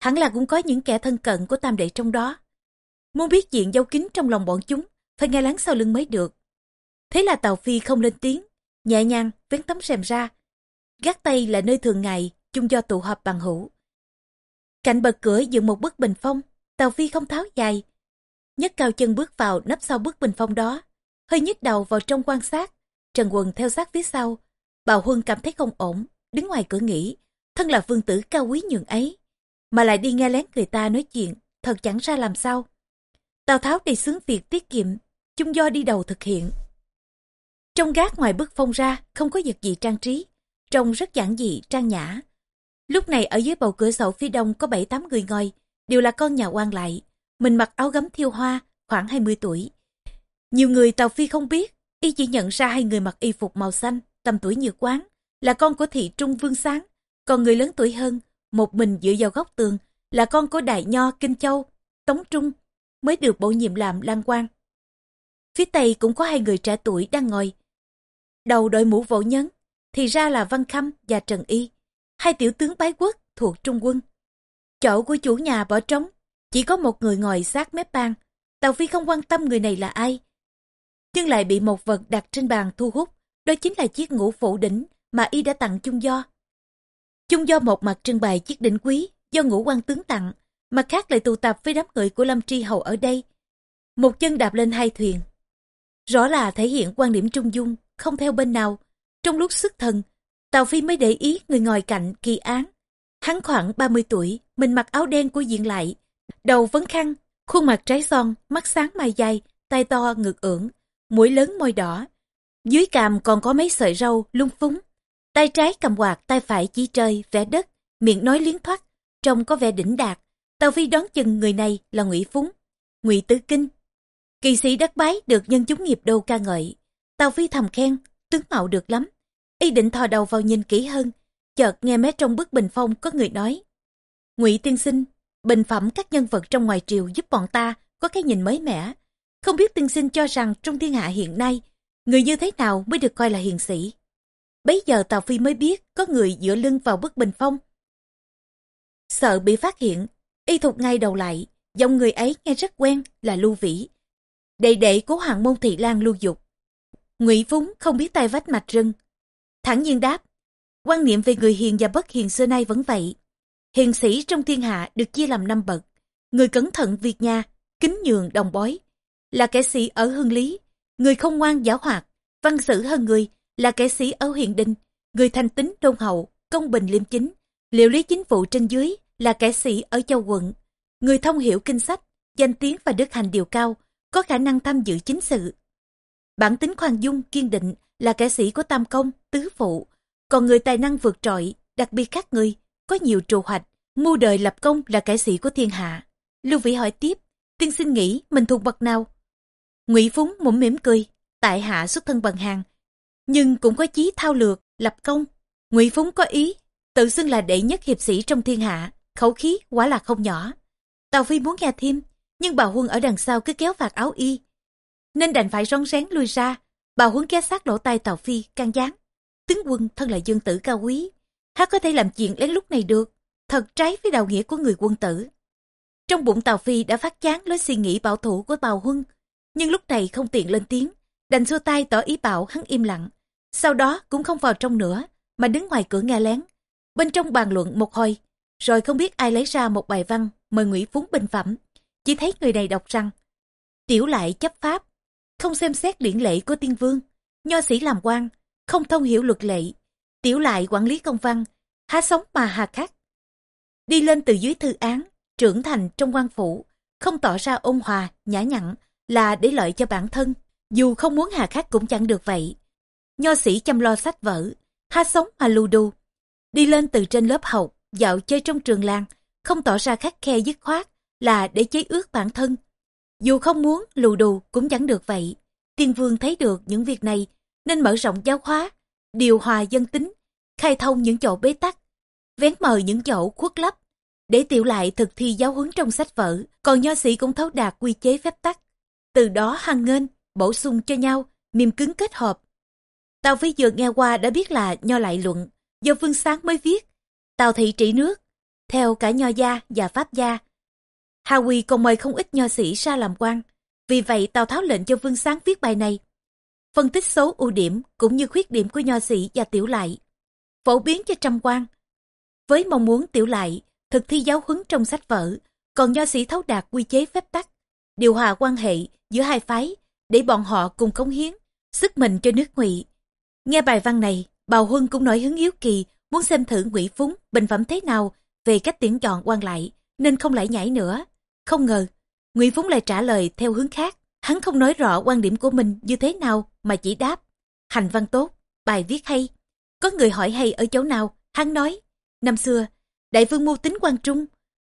Hẳn là cũng có những kẻ thân cận của tam đệ trong đó. Muốn biết chuyện dâu kín trong lòng bọn chúng, phải nghe lắng sau lưng mới được. Thế là Tàu Phi không lên tiếng, nhẹ nhàng vén tấm rèm ra. Gác tay là nơi thường ngày, chung do tụ họp bằng hữu. Cạnh bậc cửa dựng một bức bình phong, Tàu Phi không tháo dài nhấc cao chân bước vào nấp sau bức bình phong đó, hơi nhức đầu vào trong quan sát. Trần Quần theo sát phía sau. Bào Huân cảm thấy không ổn, đứng ngoài cửa nghĩ, thân là vương tử cao quý nhường ấy, mà lại đi nghe lén người ta nói chuyện, thật chẳng ra làm sao. Tào Tháo đầy xướng việc tiết kiệm, chung do đi đầu thực hiện. Trong gác ngoài bức phong ra, không có vật gì trang trí, trông rất giản dị, trang nhã. Lúc này ở dưới bầu cửa sổ phía đông có bảy tám người ngồi, đều là con nhà quan lại. Mình mặc áo gấm thiêu hoa, khoảng 20 tuổi. Nhiều người Tàu Phi không biết, y chỉ nhận ra hai người mặc y phục màu xanh, tầm tuổi như quán, là con của thị trung vương sáng. Còn người lớn tuổi hơn, một mình dựa vào góc tường, là con của đại nho Kinh Châu, Tống Trung, mới được bổ nhiệm làm lan quan. Phía tây cũng có hai người trẻ tuổi đang ngồi. Đầu đội mũ vỗ nhấn, thì ra là Văn Khâm và Trần Y, hai tiểu tướng bái quốc thuộc Trung quân. Chỗ của chủ nhà bỏ trống, chỉ có một người ngồi sát mép bàn. Tàu Phi không quan tâm người này là ai. Nhưng lại bị một vật đặt trên bàn thu hút, đó chính là chiếc ngũ phủ đỉnh mà y đã tặng chung do. Chung do một mặt trưng bày chiếc đỉnh quý do ngũ quan tướng tặng, mặt khác lại tụ tập với đám người của Lâm Tri Hầu ở đây. Một chân đạp lên hai thuyền. Rõ là thể hiện quan điểm trung dung, không theo bên nào. Trong lúc sức thần, Tào Phi mới để ý người ngồi cạnh kỳ án. Hắn khoảng 30 tuổi, mình mặc áo đen của diện lại, đầu vấn khăn, khuôn mặt trái son, mắt sáng mai dài, tay to ngực ưỡng, mũi lớn môi đỏ. Dưới cằm còn có mấy sợi râu lung phúng. Tay trái cầm quạt, tay phải chỉ trời, vẽ đất, miệng nói liến thoát, trông có vẻ đỉnh đạt. Tào Phi đoán chừng người này là Ngụy Phúng, Ngụy Tứ Kinh. Kỳ sĩ đất bái được nhân chúng nghiệp đô ca ngợi. Tào Phi thầm khen, tướng mạo được lắm. Y định thò đầu vào nhìn kỹ hơn, chợt nghe mé trong bức bình phong có người nói. Ngụy tiên sinh, bình phẩm các nhân vật trong ngoài triều giúp bọn ta có cái nhìn mới mẻ. Không biết tiên sinh cho rằng trong thiên hạ hiện nay, người như thế nào mới được coi là hiền sĩ. Bấy giờ Tào Phi mới biết có người dựa lưng vào bức bình phong. Sợ bị phát hiện, y thục ngay đầu lại, dòng người ấy nghe rất quen là Lưu Vĩ. Đệ đệ cố hoàng môn thị lan lưu dục. Ngụy Phúng không biết tay vách mạch rưng. Thẳng nhiên đáp, quan niệm về người hiền và bất hiền xưa nay vẫn vậy. Hiền sĩ trong thiên hạ được chia làm năm bậc. Người cẩn thận việc nhà, kính nhường đồng bói, là kẻ sĩ ở hương lý. Người không ngoan giáo hoạt, văn sử hơn người, là kẻ sĩ ở huyện đinh. Người thành tính đôn hậu, công bình liêm chính, liệu lý chính vụ trên dưới, là kẻ sĩ ở châu quận. Người thông hiểu kinh sách, danh tiếng và đức hành điều cao, có khả năng tham dự chính sự. Bản tính khoan dung, kiên định là kẻ sĩ của tam công, tứ phụ. Còn người tài năng vượt trội, đặc biệt khác người, có nhiều trù hoạch, mưu đời lập công là kẻ sĩ của thiên hạ. Lưu Vĩ hỏi tiếp, tiên sinh nghĩ mình thuộc bậc nào? Ngụy Phúng mũm mỉm cười, tại hạ xuất thân bằng hàng, nhưng cũng có chí thao lược, lập công. Ngụy Phúng có ý, tự xưng là đệ nhất hiệp sĩ trong thiên hạ, khẩu khí quả là không nhỏ. Tào Phi muốn nghe thêm, nhưng bà Huân ở đằng sau cứ kéo vạt áo y. Nên đành phải rón rén lui ra, bà Huân kéo sát lỗ tai Tào Phi, can gián. Tướng quân thân là dương tử cao quý, hắn có thể làm chuyện lén lúc này được, thật trái với đạo nghĩa của người quân tử. Trong bụng Tào Phi đã phát chán lối suy nghĩ bảo thủ của Bào Huân, nhưng lúc này không tiện lên tiếng, đành xua tay tỏ ý bảo hắn im lặng. Sau đó cũng không vào trong nữa, mà đứng ngoài cửa nghe lén. Bên trong bàn luận một hồi, rồi không biết ai lấy ra một bài văn mời Ngụy Phúng bình phẩm. Chỉ thấy người này đọc rằng, tiểu lại chấp pháp, không xem xét điển lệ của tiên vương, nho sĩ làm quan, không thông hiểu luật lệ, tiểu lại quản lý công văn, há sống mà hà khắc. Đi lên từ dưới thư án, trưởng thành trong quan phủ, không tỏ ra ôn hòa, nhã nhặn là để lợi cho bản thân. Dù không muốn hà khắc cũng chẳng được vậy. Nho sĩ chăm lo sách vở, há sống mà lù đù. Đi lên từ trên lớp học, dạo chơi trong trường làng, không tỏ ra khắc khe dứt khoát là để chế ước bản thân. Dù không muốn lù đù cũng chẳng được vậy. Tiên vương thấy được những việc này nên mở rộng giáo khóa, điều hòa dân tính, khai thông những chỗ bế tắc, vén mờ những chỗ khuất lấp, để tiểu lại thực thi giáo huấn trong sách vở, còn nho sĩ cũng thấu đạt quy chế phép tắc. Từ đó hăng nghênh, bổ sung cho nhau, mềm cứng kết hợp. Tào Phi vừa nghe qua đã biết là nho lại luận, do Vương Sáng mới viết. Tào thị trị nước, theo cả nho gia và pháp gia. Hà Quỳ còn mời không ít nho sĩ ra làm quan, Vì vậy Tào Tháo lệnh cho Vương Sáng viết bài này. Phân tích xấu ưu điểm cũng như khuyết điểm của nho sĩ và tiểu lại. Phổ biến cho trăm quan. Với mong muốn tiểu lại thực thi giáo huấn trong sách vở, còn nho sĩ thấu đạt quy chế phép tắc, điều hòa quan hệ giữa hai phái để bọn họ cùng cống hiến sức mình cho nước ngụy. Nghe bài văn này, Bào Huân cũng nổi hứng yếu kỳ muốn xem thử Ngụy Phúng bình phẩm thế nào về cách tuyển chọn quan lại, nên không lại nhảy nữa. Không ngờ, Ngụy Phúng lại trả lời theo hướng khác. Hắn không nói rõ quan điểm của mình như thế nào mà chỉ đáp. Hành văn tốt, bài viết hay. Có người hỏi hay ở chỗ nào, hắn nói. Năm xưa, đại vương mưu tính quan trung,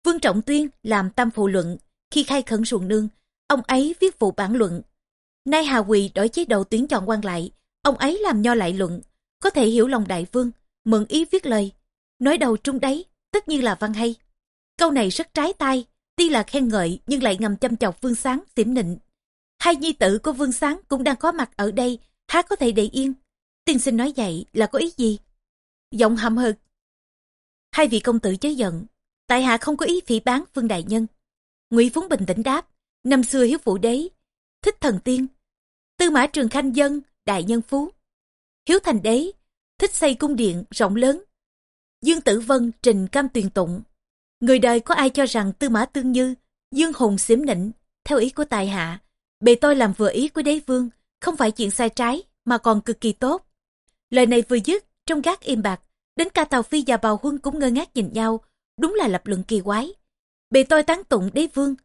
vương trọng tuyên làm tam phụ luận. Khi khai khẩn ruộng nương, ông ấy viết phụ bản luận. Nay Hà Quỳ đổi chế độ tuyển chọn quan lại, ông ấy làm nho lại luận. Có thể hiểu lòng đại vương, mượn ý viết lời. Nói đầu trung đấy, tất nhiên là văn hay. Câu này rất trái tai, tuy là khen ngợi nhưng lại ngầm chăm chọc Vương Sáng, xỉm nịnh. Hai nhi tử của Vương Sáng cũng đang có mặt ở đây, há có thể để yên. Tiên sinh nói vậy là có ý gì? Giọng hậm hực. Hai vị công tử chớ giận, tại hạ không có ý phỉ bán Vương Đại Nhân. Ngụy Phúng bình tĩnh đáp, năm xưa hiếu phụ đế, thích thần tiên. Tư mã trường khanh dân, đại nhân phú. Hiếu thành đế, thích xây cung điện rộng lớn. Dương Tử Vân trình cam tuyền tụng. Người đời có ai cho rằng Tư Mã Tương Như, Dương Hùng xỉm nịnh, theo ý của tài hạ, bề tôi làm vừa ý của đế vương, không phải chuyện sai trái, mà còn cực kỳ tốt. Lời này vừa dứt, trong gác im bạc, đến cả Tàu Phi và Bào Huân cũng ngơ ngác nhìn nhau, đúng là lập luận kỳ quái. Bề tôi tán tụng đế vương,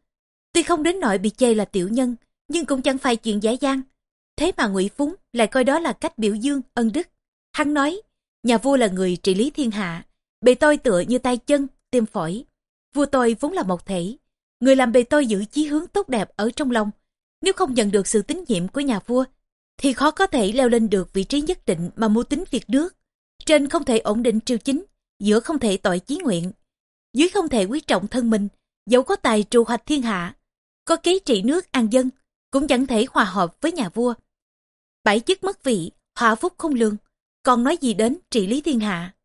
tuy không đến nỗi bị chê là tiểu nhân, nhưng cũng chẳng phải chuyện giả gian. Thế mà Ngụy Phúng lại coi đó là cách biểu dương ân đức. Hắn nói, nhà vua là người trị lý thiên hạ, bề tôi tựa như tay chân, tim phổi. Vua tôi vốn là một thể, người làm bề tôi giữ chí hướng tốt đẹp ở trong lòng. Nếu không nhận được sự tín nhiệm của nhà vua, thì khó có thể leo lên được vị trí nhất định mà mưu tính việc nước. Trên không thể ổn định triều chính, giữa không thể tội chí nguyện, dưới không thể quý trọng thân mình, dẫu có tài trù hoạch thiên hạ, có kế trị nước an dân, cũng chẳng thể hòa hợp với nhà vua. Bảy chức mất vị, hòa phúc không lương, còn nói gì đến trị lý thiên hạ.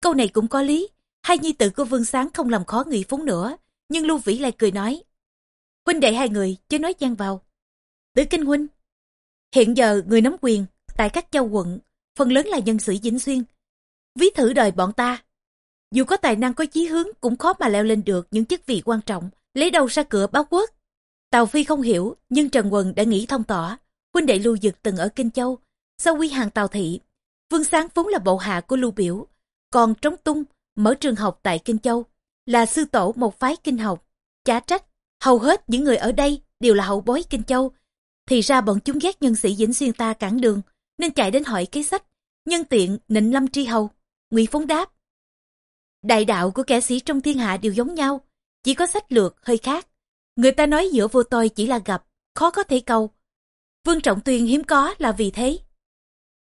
Câu này cũng có lý, hai nhi tử của Vương Sáng không làm khó người phúng nữa, nhưng Lưu Vĩ lại cười nói. Huynh đệ hai người, chứ nói gian vào. Tử Kinh Huynh, hiện giờ người nắm quyền tại các châu quận, phần lớn là nhân sĩ Vĩnh Xuyên. Ví thử đời bọn ta. Dù có tài năng có chí hướng cũng khó mà leo lên được những chức vị quan trọng, lấy đầu ra cửa báo quốc. Tào Phi không hiểu, nhưng Trần Quần đã nghĩ thông tỏ. Huynh đệ Lưu Dực từng ở Kinh Châu, sau quy hàng Tào Thị. Vương Sáng vốn là bộ hạ của Lưu Biểu, còn Trống Tung mở trường học tại Kinh Châu, là sư tổ một phái kinh học. Chả trách, hầu hết những người ở đây đều là hậu bối Kinh Châu. Thì ra bọn chúng ghét nhân sĩ Dĩnh Xuyên ta cản đường, nên chạy đến hỏi kế sách. Nhân tiện nịnh lâm tri hầu, ngụy Phóng đáp. Đại đạo của kẻ sĩ trong thiên hạ đều giống nhau, chỉ có sách lược hơi khác. Người ta nói giữa vô tôi chỉ là gặp, khó có thể cầu. Vương Trọng Tuyên hiếm có là vì thế.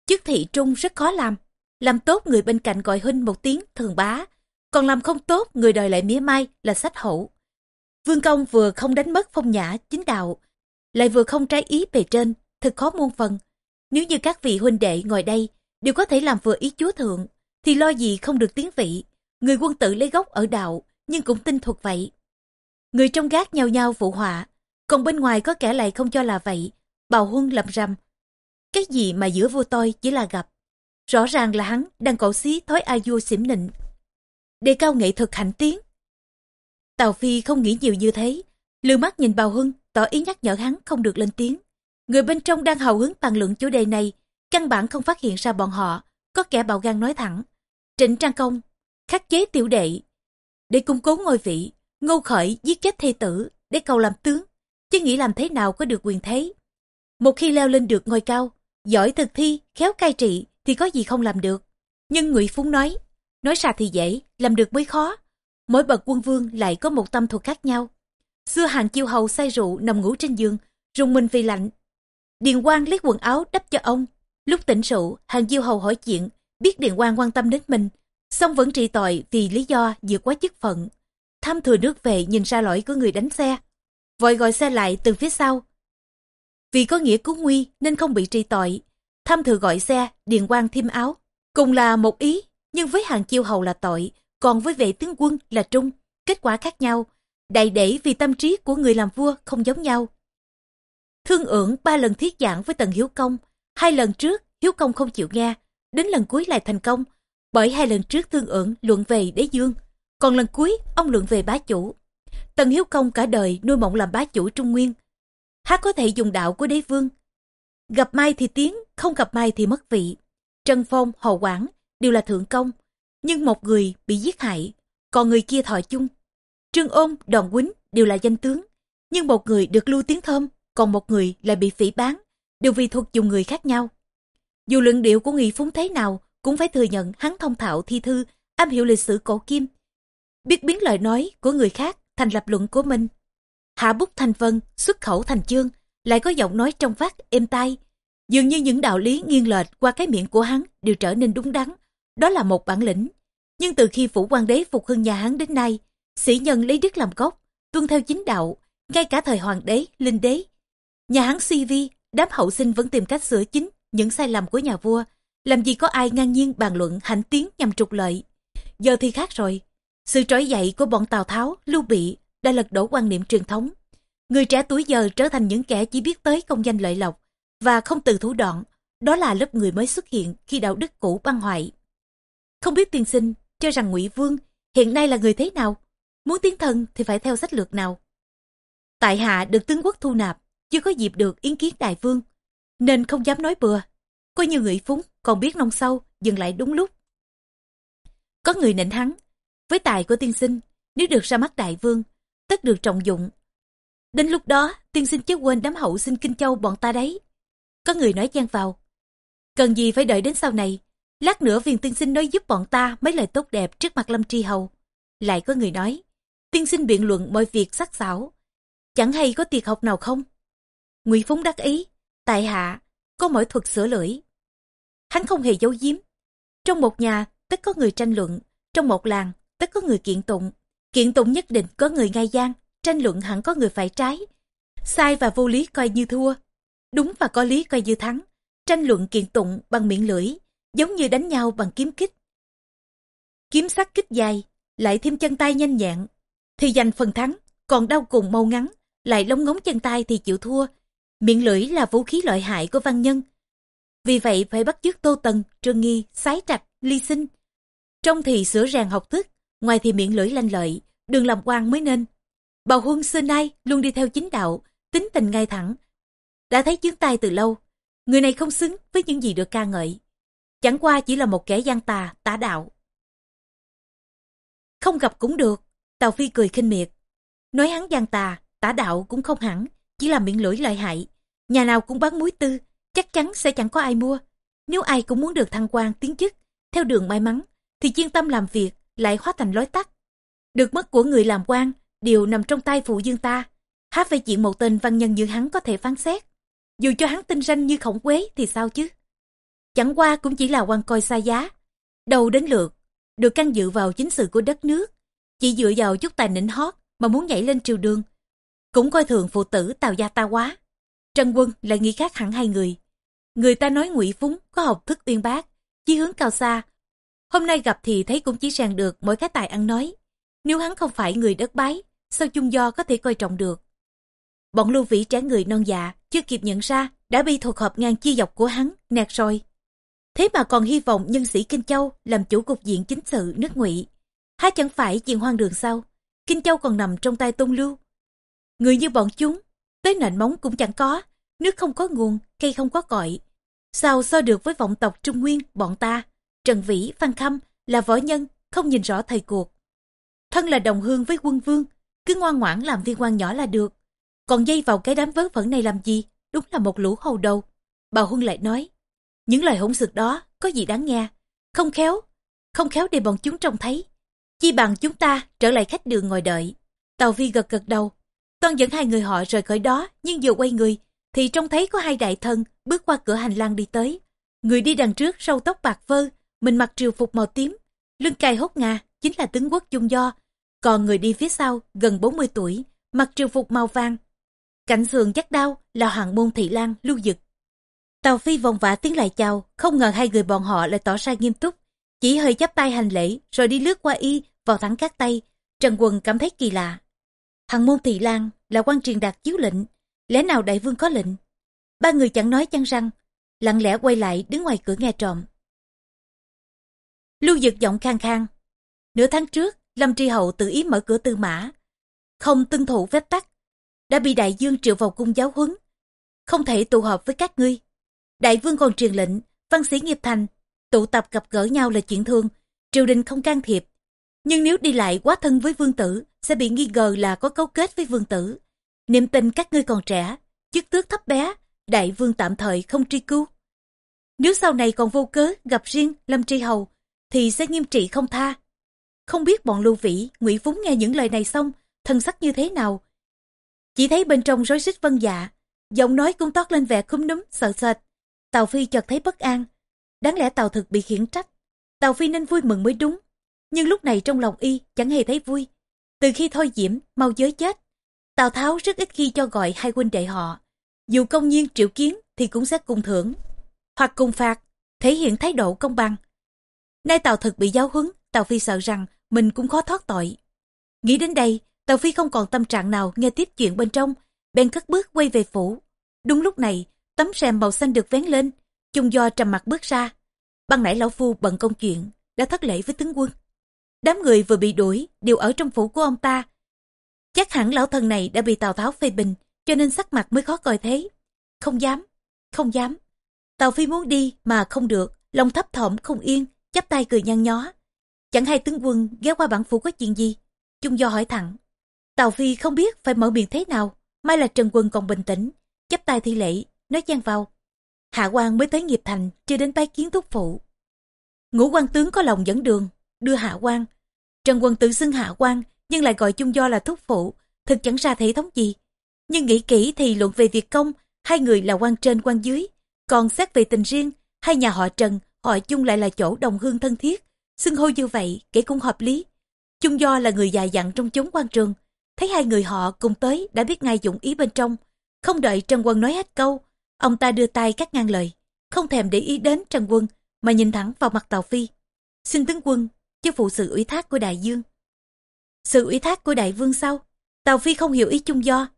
Chức thị trung rất khó làm, làm tốt người bên cạnh gọi huynh một tiếng thường bá, còn làm không tốt người đời lại mía mai là sách hậu. Vương công vừa không đánh mất phong nhã chính đạo, lại vừa không trái ý bề trên, thật khó muôn phần. Nếu như các vị huynh đệ ngồi đây đều có thể làm vừa ý chúa thượng, thì lo gì không được tiếng vị. Người quân tử lấy gốc ở đạo, nhưng cũng tinh thuật vậy. Người trong gác nhau nhau phụ họa, còn bên ngoài có kẻ lại không cho là vậy. Bào huân lầm rầm. Cái gì mà giữa vua tôi chỉ là gặp. Rõ ràng là hắn đang cổ xí thói a vua xỉm nịnh. Đề cao nghệ thuật hạnh tiến. Tào Phi không nghĩ nhiều như thế. Lưu mắt nhìn bào huân, tỏ ý nhắc nhở hắn không được lên tiếng. Người bên trong đang hào hứng bàn luận chủ đề này, căn bản không phát hiện ra bọn họ, có kẻ bạo gan nói thẳng. Trịnh Trang Công, khắc chế tiểu đệ, để củng cố ngôi vị, ngô khởi giết chết thê tử, để cầu làm tướng, chứ nghĩ làm thế nào có được quyền thế. Một khi leo lên được ngôi cao, giỏi thực thi, khéo cai trị, thì có gì không làm được. Nhưng Ngụy Phúng nói, nói ra thì dễ, làm được mới khó. Mỗi bậc quân vương lại có một tâm thuật khác nhau. Xưa hàng chiêu hầu say rượu nằm ngủ trên giường, rùng mình vì lạnh. Điền Quang lấy quần áo đắp cho ông. Lúc tỉnh rượu, hàng chiêu hầu hỏi chuyện, biết Điền Quang quan tâm đến mình, song vẫn trị tội vì lý do vượt quá chức phận. Tham thừa nước về nhìn ra lỗi của người đánh xe, vội gọi xe lại từ phía sau. Vì có nghĩa cứu nguy nên không bị trị tội, Tham thừa gọi xe, điền quang thêm áo. Cùng là một ý, nhưng với hàng chiêu hầu là tội, còn với vệ tướng quân là trung. Kết quả khác nhau, đại để vì tâm trí của người làm vua không giống nhau. Thương ưởng ba lần thiết giảng với Tần Hiếu Công. Hai lần trước, Hiếu Công không chịu nghe. Đến lần cuối lại thành công. Bởi hai lần trước thương ưởng luận về đế dương. Còn lần cuối, ông luận về bá chủ. Tần Hiếu Công cả đời nuôi mộng làm bá chủ Trung Nguyên. Hát có thể dùng đạo của đế vương. Gặp mai thì tiến, không gặp mai thì mất vị. Trân Phong, Hồ Quảng đều là thượng công. Nhưng một người bị giết hại, còn người kia thọ chung. Trương Ôn, Đoàn Quýnh đều là danh tướng. Nhưng một người được lưu tiếng thơm, còn một người lại bị phỉ bán, đều vì thuộc dùng người khác nhau. Dù luận điệu của Nghị Phúng thế nào, cũng phải thừa nhận hắn thông thạo thi thư, am hiểu lịch sử cổ kim. Biết biến lời nói của người khác thành lập luận của mình. Hạ bút thành vân, xuất khẩu thành chương, lại có giọng nói trong vắt, êm tai. Dường như những đạo lý nghiêng lệch qua cái miệng của hắn đều trở nên đúng đắn. Đó là một bản lĩnh. Nhưng từ khi phủ quan đế phục hưng nhà hắn đến nay, sĩ nhân lấy đức làm gốc, tuân theo chính đạo, ngay cả thời hoàng đế, linh đế. Nhà hắn suy vi, đám hậu sinh vẫn tìm cách sửa chính những sai lầm của nhà vua. Làm gì có ai ngang nhiên bàn luận hãnh tiếng nhằm trục lợi. Giờ thì khác rồi. Sự trỗi dậy của bọn Tào Tháo, Lưu Bị đã lật đổ quan niệm truyền thống. Người trẻ tuổi giờ trở thành những kẻ chỉ biết tới công danh lợi lộc và không từ thủ đoạn. Đó là lớp người mới xuất hiện khi đạo đức cũ băng hoại. Không biết tiên sinh cho rằng ngụy Vương hiện nay là người thế nào? Muốn tiến thân thì phải theo sách lược nào? Tại hạ được tướng quốc thu nạp, chưa có dịp được yến kiến đại vương, nên không dám nói bừa. có nhiều người Phúng còn biết nông sâu, dừng lại đúng lúc. Có người nịnh hắn, với tài của tiên sinh, nếu được ra mắt đại vương, tất được trọng dụng. Đến lúc đó, tiên sinh chớ quên đám hậu sinh Kinh Châu bọn ta đấy. Có người nói chen vào. Cần gì phải đợi đến sau này, lát nữa viên tiên sinh nói giúp bọn ta mấy lời tốt đẹp trước mặt Lâm Tri Hầu. Lại có người nói, tiên sinh biện luận mọi việc sắc sảo. Chẳng hay có tiệc học nào không? Ngụy Phúng đắc ý, tại hạ, có mỗi thuật sửa lưỡi. Hắn không hề giấu giếm. Trong một nhà, tất có người tranh luận. Trong một làng, tất có người kiện tụng. Kiện tụng nhất định có người ngai gian, tranh luận hẳn có người phải trái. Sai và vô lý coi như thua. Đúng và có lý coi như thắng. Tranh luận kiện tụng bằng miệng lưỡi, giống như đánh nhau bằng kiếm kích. Kiếm sắc kích dài, lại thêm chân tay nhanh nhẹn, thì giành phần thắng, còn đau cùng mau ngắn, lại lóng ngóng chân tay thì chịu thua. Miệng lưỡi là vũ khí lợi hại của văn nhân. Vì vậy phải bắt chước Tô Tần, Trương Nghi, Sái Trạch, Ly Sinh. Trong thì sửa ràng học thức, ngoài thì miệng lưỡi lanh lợi, đường làm quan mới nên. Bào Huân xưa nay luôn đi theo chính đạo, tính tình ngay thẳng. Đã thấy chướng tay từ lâu, người này không xứng với những gì được ca ngợi. Chẳng qua chỉ là một kẻ gian tà, tả đạo. Không gặp cũng được, Tào Phi cười khinh miệt. Nói hắn gian tà, tả đạo cũng không hẳn, chỉ là miệng lưỡi lợi hại. Nhà nào cũng bán muối tư, chắc chắn sẽ chẳng có ai mua. Nếu ai cũng muốn được thăng quan tiến chức, theo đường may mắn, thì chuyên tâm làm việc lại hóa thành lối tắt. Được mất của người làm quan đều nằm trong tay phụ dương ta. Há phải chuyện một tên văn nhân như hắn có thể phán xét. Dù cho hắn tinh ranh như khổng quế thì sao chứ? Chẳng qua cũng chỉ là quan coi xa giá. Đầu đến lượt, được căn dự vào chính sự của đất nước. Chỉ dựa vào chút tài nịnh hót mà muốn nhảy lên triều đường. Cũng coi thường phụ tử tào gia ta quá. Trần Quân lại nghĩ khác hẳn hai người. Người ta nói ngụy Phúng có học thức uyên bác, chí hướng cao xa. Hôm nay gặp thì thấy cũng chỉ ràng được mỗi cái tài ăn nói. Nếu hắn không phải người đất bái, sao chung do có thể coi trọng được. Bọn lưu vĩ trẻ người non dạ, chưa kịp nhận ra, đã bị thuộc hợp ngang chi dọc của hắn, nẹt rồi. Thế mà còn hy vọng nhân sĩ Kinh Châu làm chủ cục diện chính sự nước ngụy. Há chẳng phải chuyện hoang đường sao? Kinh Châu còn nằm trong tay tôn lưu. Người như bọn chúng, tới nền móng cũng chẳng có, nước không có nguồn, cây không có cội. Sao so được với vọng tộc Trung Nguyên, bọn ta? Trần Vĩ, Phan Khâm là võ nhân, không nhìn rõ thời cuộc. Thân là đồng hương với quân vương, cứ ngoan ngoãn làm viên quan nhỏ là được. Còn dây vào cái đám vớ vẩn này làm gì? Đúng là một lũ hầu đầu. Bà Huân lại nói, những lời hỗn xược đó có gì đáng nghe. Không khéo, không khéo để bọn chúng trông thấy. Chi bằng chúng ta trở lại khách đường ngồi đợi. Tàu Vi gật gật đầu. Toàn dẫn hai người họ rời khỏi đó, nhưng vừa quay người, thì trông thấy có hai đại thân bước qua cửa hành lang đi tới. Người đi đằng trước râu tóc bạc phơ, mình mặc triều phục màu tím, lưng cài hốt ngà, chính là tướng quốc dung do. Còn người đi phía sau, gần 40 tuổi, mặc triều phục màu vàng. Cạnh sườn chắc đau là hoàng môn thị lan lưu dực. Tàu Phi vòng vã tiến lại chào, không ngờ hai người bọn họ lại tỏ ra nghiêm túc. Chỉ hơi chắp tay hành lễ, rồi đi lướt qua y, vào thẳng các tay. Trần Quần cảm thấy kỳ lạ. Hằng môn thị lan là quan truyền đạt chiếu lệnh. lẽ nào đại vương có lệnh? Ba người chẳng nói chăng răng, lặng lẽ quay lại đứng ngoài cửa nghe trộm. Lưu Dực giọng khang khang. Nửa tháng trước, Lâm Tri Hậu tự ý mở cửa tư mã, không tuân thủ phép tắc, đã bị đại dương triệu vào cung giáo huấn, không thể tụ họp với các ngươi. Đại vương còn truyền lệnh, văn sĩ nghiệp thành, tụ tập gặp gỡ nhau là chuyện thương, triều đình không can thiệp. Nhưng nếu đi lại quá thân với vương tử, sẽ bị nghi ngờ là có cấu kết với vương tử. Niệm tình các ngươi còn trẻ, chức tước thấp bé, đại vương tạm thời không truy cứu. Nếu sau này còn vô cớ gặp riêng Lâm Tri Hầu, thì sẽ nghiêm trị không tha. Không biết bọn Lưu Vĩ, Ngụy Phúng nghe những lời này xong, thân sắc như thế nào. Chỉ thấy bên trong rối rít vân dạ, giọng nói cũng toát lên vẻ khúm núm, sợ sệt. tàu Phi chợt thấy bất an. Đáng lẽ tàu thực bị khiển trách. tàu Phi nên vui mừng mới đúng. Nhưng lúc này trong lòng y chẳng hề thấy vui. Từ khi thôi diễm, mau giới chết. Tào Tháo rất ít khi cho gọi hai huynh đệ họ. Dù công nhiên triệu kiến thì cũng sẽ cùng thưởng. Hoặc cùng phạt, thể hiện thái độ công bằng. Nay Tào thực bị giáo huấn, Tào Phi sợ rằng mình cũng khó thoát tội. Nghĩ đến đây, Tào Phi không còn tâm trạng nào nghe tiếp chuyện bên trong, bèn cất bước quay về phủ. Đúng lúc này, tấm rèm màu xanh được vén lên, chung do trầm mặt bước ra. Ban nãy lão phu bận công chuyện, đã thất lễ với tướng quân. Đám người vừa bị đuổi, đều ở trong phủ của ông ta. Chắc hẳn lão thần này đã bị Tào Tháo phê bình, cho nên sắc mặt mới khó coi thế. Không dám, không dám. Tào Phi muốn đi mà không được, lòng thấp thỏm không yên, chắp tay cười nhăn nhó. Chẳng hay tướng quân ghé qua bản phủ có chuyện gì? Chung do hỏi thẳng. Tào Phi không biết phải mở miệng thế nào. May là Trần Quân còn bình tĩnh, chắp tay thi lễ, nói chen vào. Hạ quan mới tới nghiệp thành, chưa đến bái kiến thúc phụ. Ngũ quan tướng có lòng dẫn đường, đưa hạ quan. Trần Quân tự xưng hạ quan, nhưng lại gọi chung do là thúc phụ, thực chẳng ra thể thống gì. Nhưng nghĩ kỹ thì luận về việc công, hai người là quan trên quan dưới. Còn xét về tình riêng, hai nhà họ Trần, họ chung lại là chỗ đồng hương thân thiết. Xưng hô như vậy, kể cũng hợp lý. Chung do là người già dặn trong chốn quan trường. Thấy hai người họ cùng tới đã biết ngay dụng ý bên trong. Không đợi Trần Quân nói hết câu, ông ta đưa tay cắt ngang lời. Không thèm để ý đến Trần Quân, mà nhìn thẳng vào mặt Tàu Phi. Xin tướng quân, chứ phụ sự ủy thác của đại dương. Sự ủy thác của đại vương sau, Tàu Phi không hiểu ý chung do.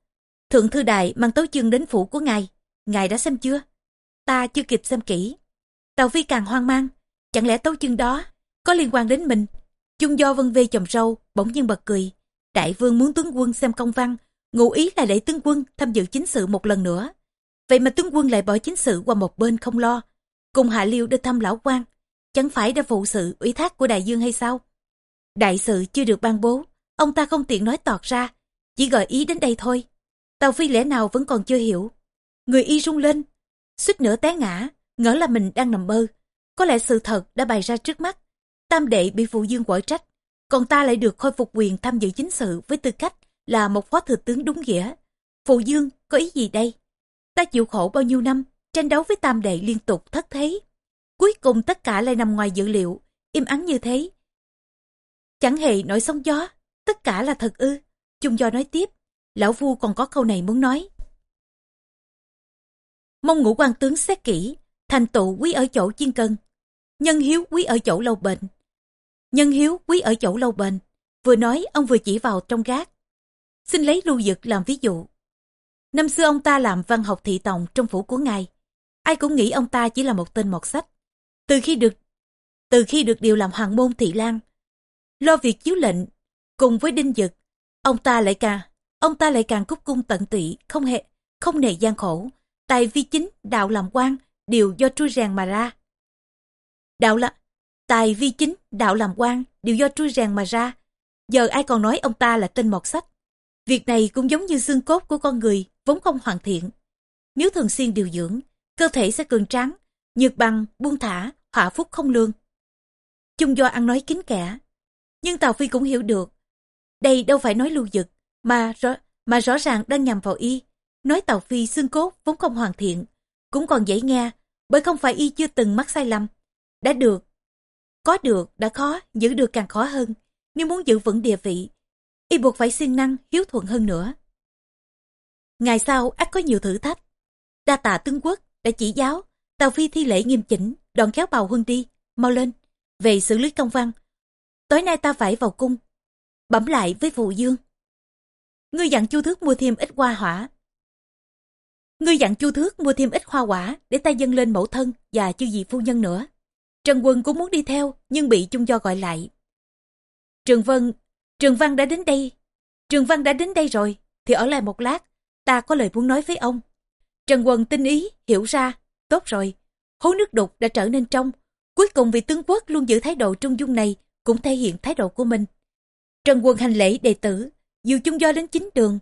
Thượng thư đại mang tấu chương đến phủ của ngài. Ngài đã xem chưa? Ta chưa kịp xem kỹ. Tàu Phi càng hoang mang. Chẳng lẽ tấu chương đó có liên quan đến mình? Chung do vân vê chồng râu, bỗng nhiên bật cười. Đại vương muốn tướng quân xem công văn, ngụ ý là để tướng quân tham dự chính sự một lần nữa. Vậy mà tướng quân lại bỏ chính sự qua một bên không lo. Cùng Hạ Liêu đi thăm lão quan, chẳng phải đã phụ sự ủy thác của đại dương hay sao? Đại sự chưa được ban bố, ông ta không tiện nói tọt ra, chỉ gợi ý đến đây thôi. Tàu Phi lẽ nào vẫn còn chưa hiểu. Người y rung lên, suýt nữa té ngã, ngỡ là mình đang nằm mơ. Có lẽ sự thật đã bày ra trước mắt. Tam đệ bị phụ dương quở trách, còn ta lại được khôi phục quyền tham dự chính sự với tư cách là một phó thừa tướng đúng nghĩa. Phụ dương có ý gì đây? Ta chịu khổ bao nhiêu năm, tranh đấu với tam đệ liên tục thất thế. Cuối cùng tất cả lại nằm ngoài dự liệu, im ắng như thế. Chẳng hề nổi sóng gió, tất cả là thật ư. Chung do nói tiếp, lão phu còn có câu này muốn nói. Mong ngũ quan tướng xét kỹ, thành tựu quý ở chỗ chiên cân. Nhân hiếu quý ở chỗ lâu bệnh. Nhân hiếu quý ở chỗ lâu bền. Vừa nói ông vừa chỉ vào trong gác. Xin lấy lưu dực làm ví dụ. Năm xưa ông ta làm văn học thị tòng trong phủ của ngài. Ai cũng nghĩ ông ta chỉ là một tên mọt sách. Từ khi được từ khi được điều làm hoàng môn thị lan, lo việc chiếu lệnh, cùng với đinh dực, ông ta lại càng ông ta lại càng cúc cung tận tụy, không hề không nề gian khổ. Tài vi chính, đạo làm quan đều do trui rèn mà ra. Đạo là Tài vi chính, đạo làm quan đều do trui rèn mà ra. Giờ ai còn nói ông ta là tên mọt sách. Việc này cũng giống như xương cốt của con người vốn không hoàn thiện. Nếu thường xuyên điều dưỡng, cơ thể sẽ cường tráng, nhược bằng, buông thả, họa phúc không lương. Chung do ăn nói kín kẻ. Nhưng Tào Phi cũng hiểu được. Đây đâu phải nói lưu dực, mà rõ, mà rõ ràng đang nhằm vào y. Nói Tào Phi xương cốt vốn không hoàn thiện, cũng còn dễ nghe, bởi không phải y chưa từng mắc sai lầm. Đã được, có được đã khó, giữ được càng khó hơn. Nếu muốn giữ vững địa vị, y buộc phải siêng năng, hiếu thuận hơn nữa. Ngày sau ắt có nhiều thử thách. Đa tạ tướng quốc đã chỉ giáo, Tào Phi thi lễ nghiêm chỉnh, đoạn kéo bào huân đi, mau lên, về xử lý công văn. Tối nay ta phải vào cung, bẩm lại với phụ dương. Ngươi dặn chu thước mua thêm ít hoa hỏa. Ngươi dặn chu thước mua thêm ít hoa quả để ta dâng lên mẫu thân và chư vị phu nhân nữa. Trần Quân cũng muốn đi theo nhưng bị chung do gọi lại. Trường Vân, Trường Văn đã đến đây. Trường Văn đã đến đây rồi, thì ở lại một lát, ta có lời muốn nói với ông. Trần Quân tinh ý, hiểu ra, tốt rồi. Hố nước đục đã trở nên trong. Cuối cùng vị tướng quốc luôn giữ thái độ trung dung này cũng thể hiện thái độ của mình. Trần Quân hành lễ đệ tử, dù chung do đến chính đường.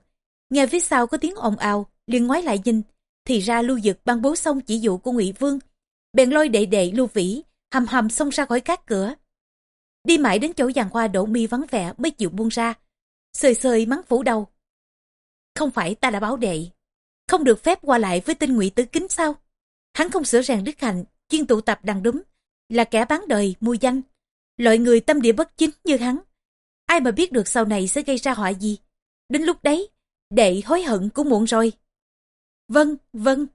Nghe phía sau có tiếng ồn ào, liền ngoái lại nhìn, thì ra lưu dực ban bố xong chỉ dụ của ngụy Vương. Bèn lôi đệ đệ lưu vĩ, hầm hầm xông ra khỏi các cửa. Đi mãi đến chỗ giàn hoa đổ mi vắng vẻ mới chịu buông ra. Sơi sơi mắng phủ đầu. Không phải ta đã báo đệ. Không được phép qua lại với tinh ngụy tứ kính sao? Hắn không sửa ràng đức hạnh, chuyên tụ tập đằng đúng, là kẻ bán đời, mua danh. Loại người tâm địa bất chính như hắn. Ai mà biết được sau này sẽ gây ra họa gì? Đến lúc đấy, đệ hối hận cũng muộn rồi. Vâng, vâng.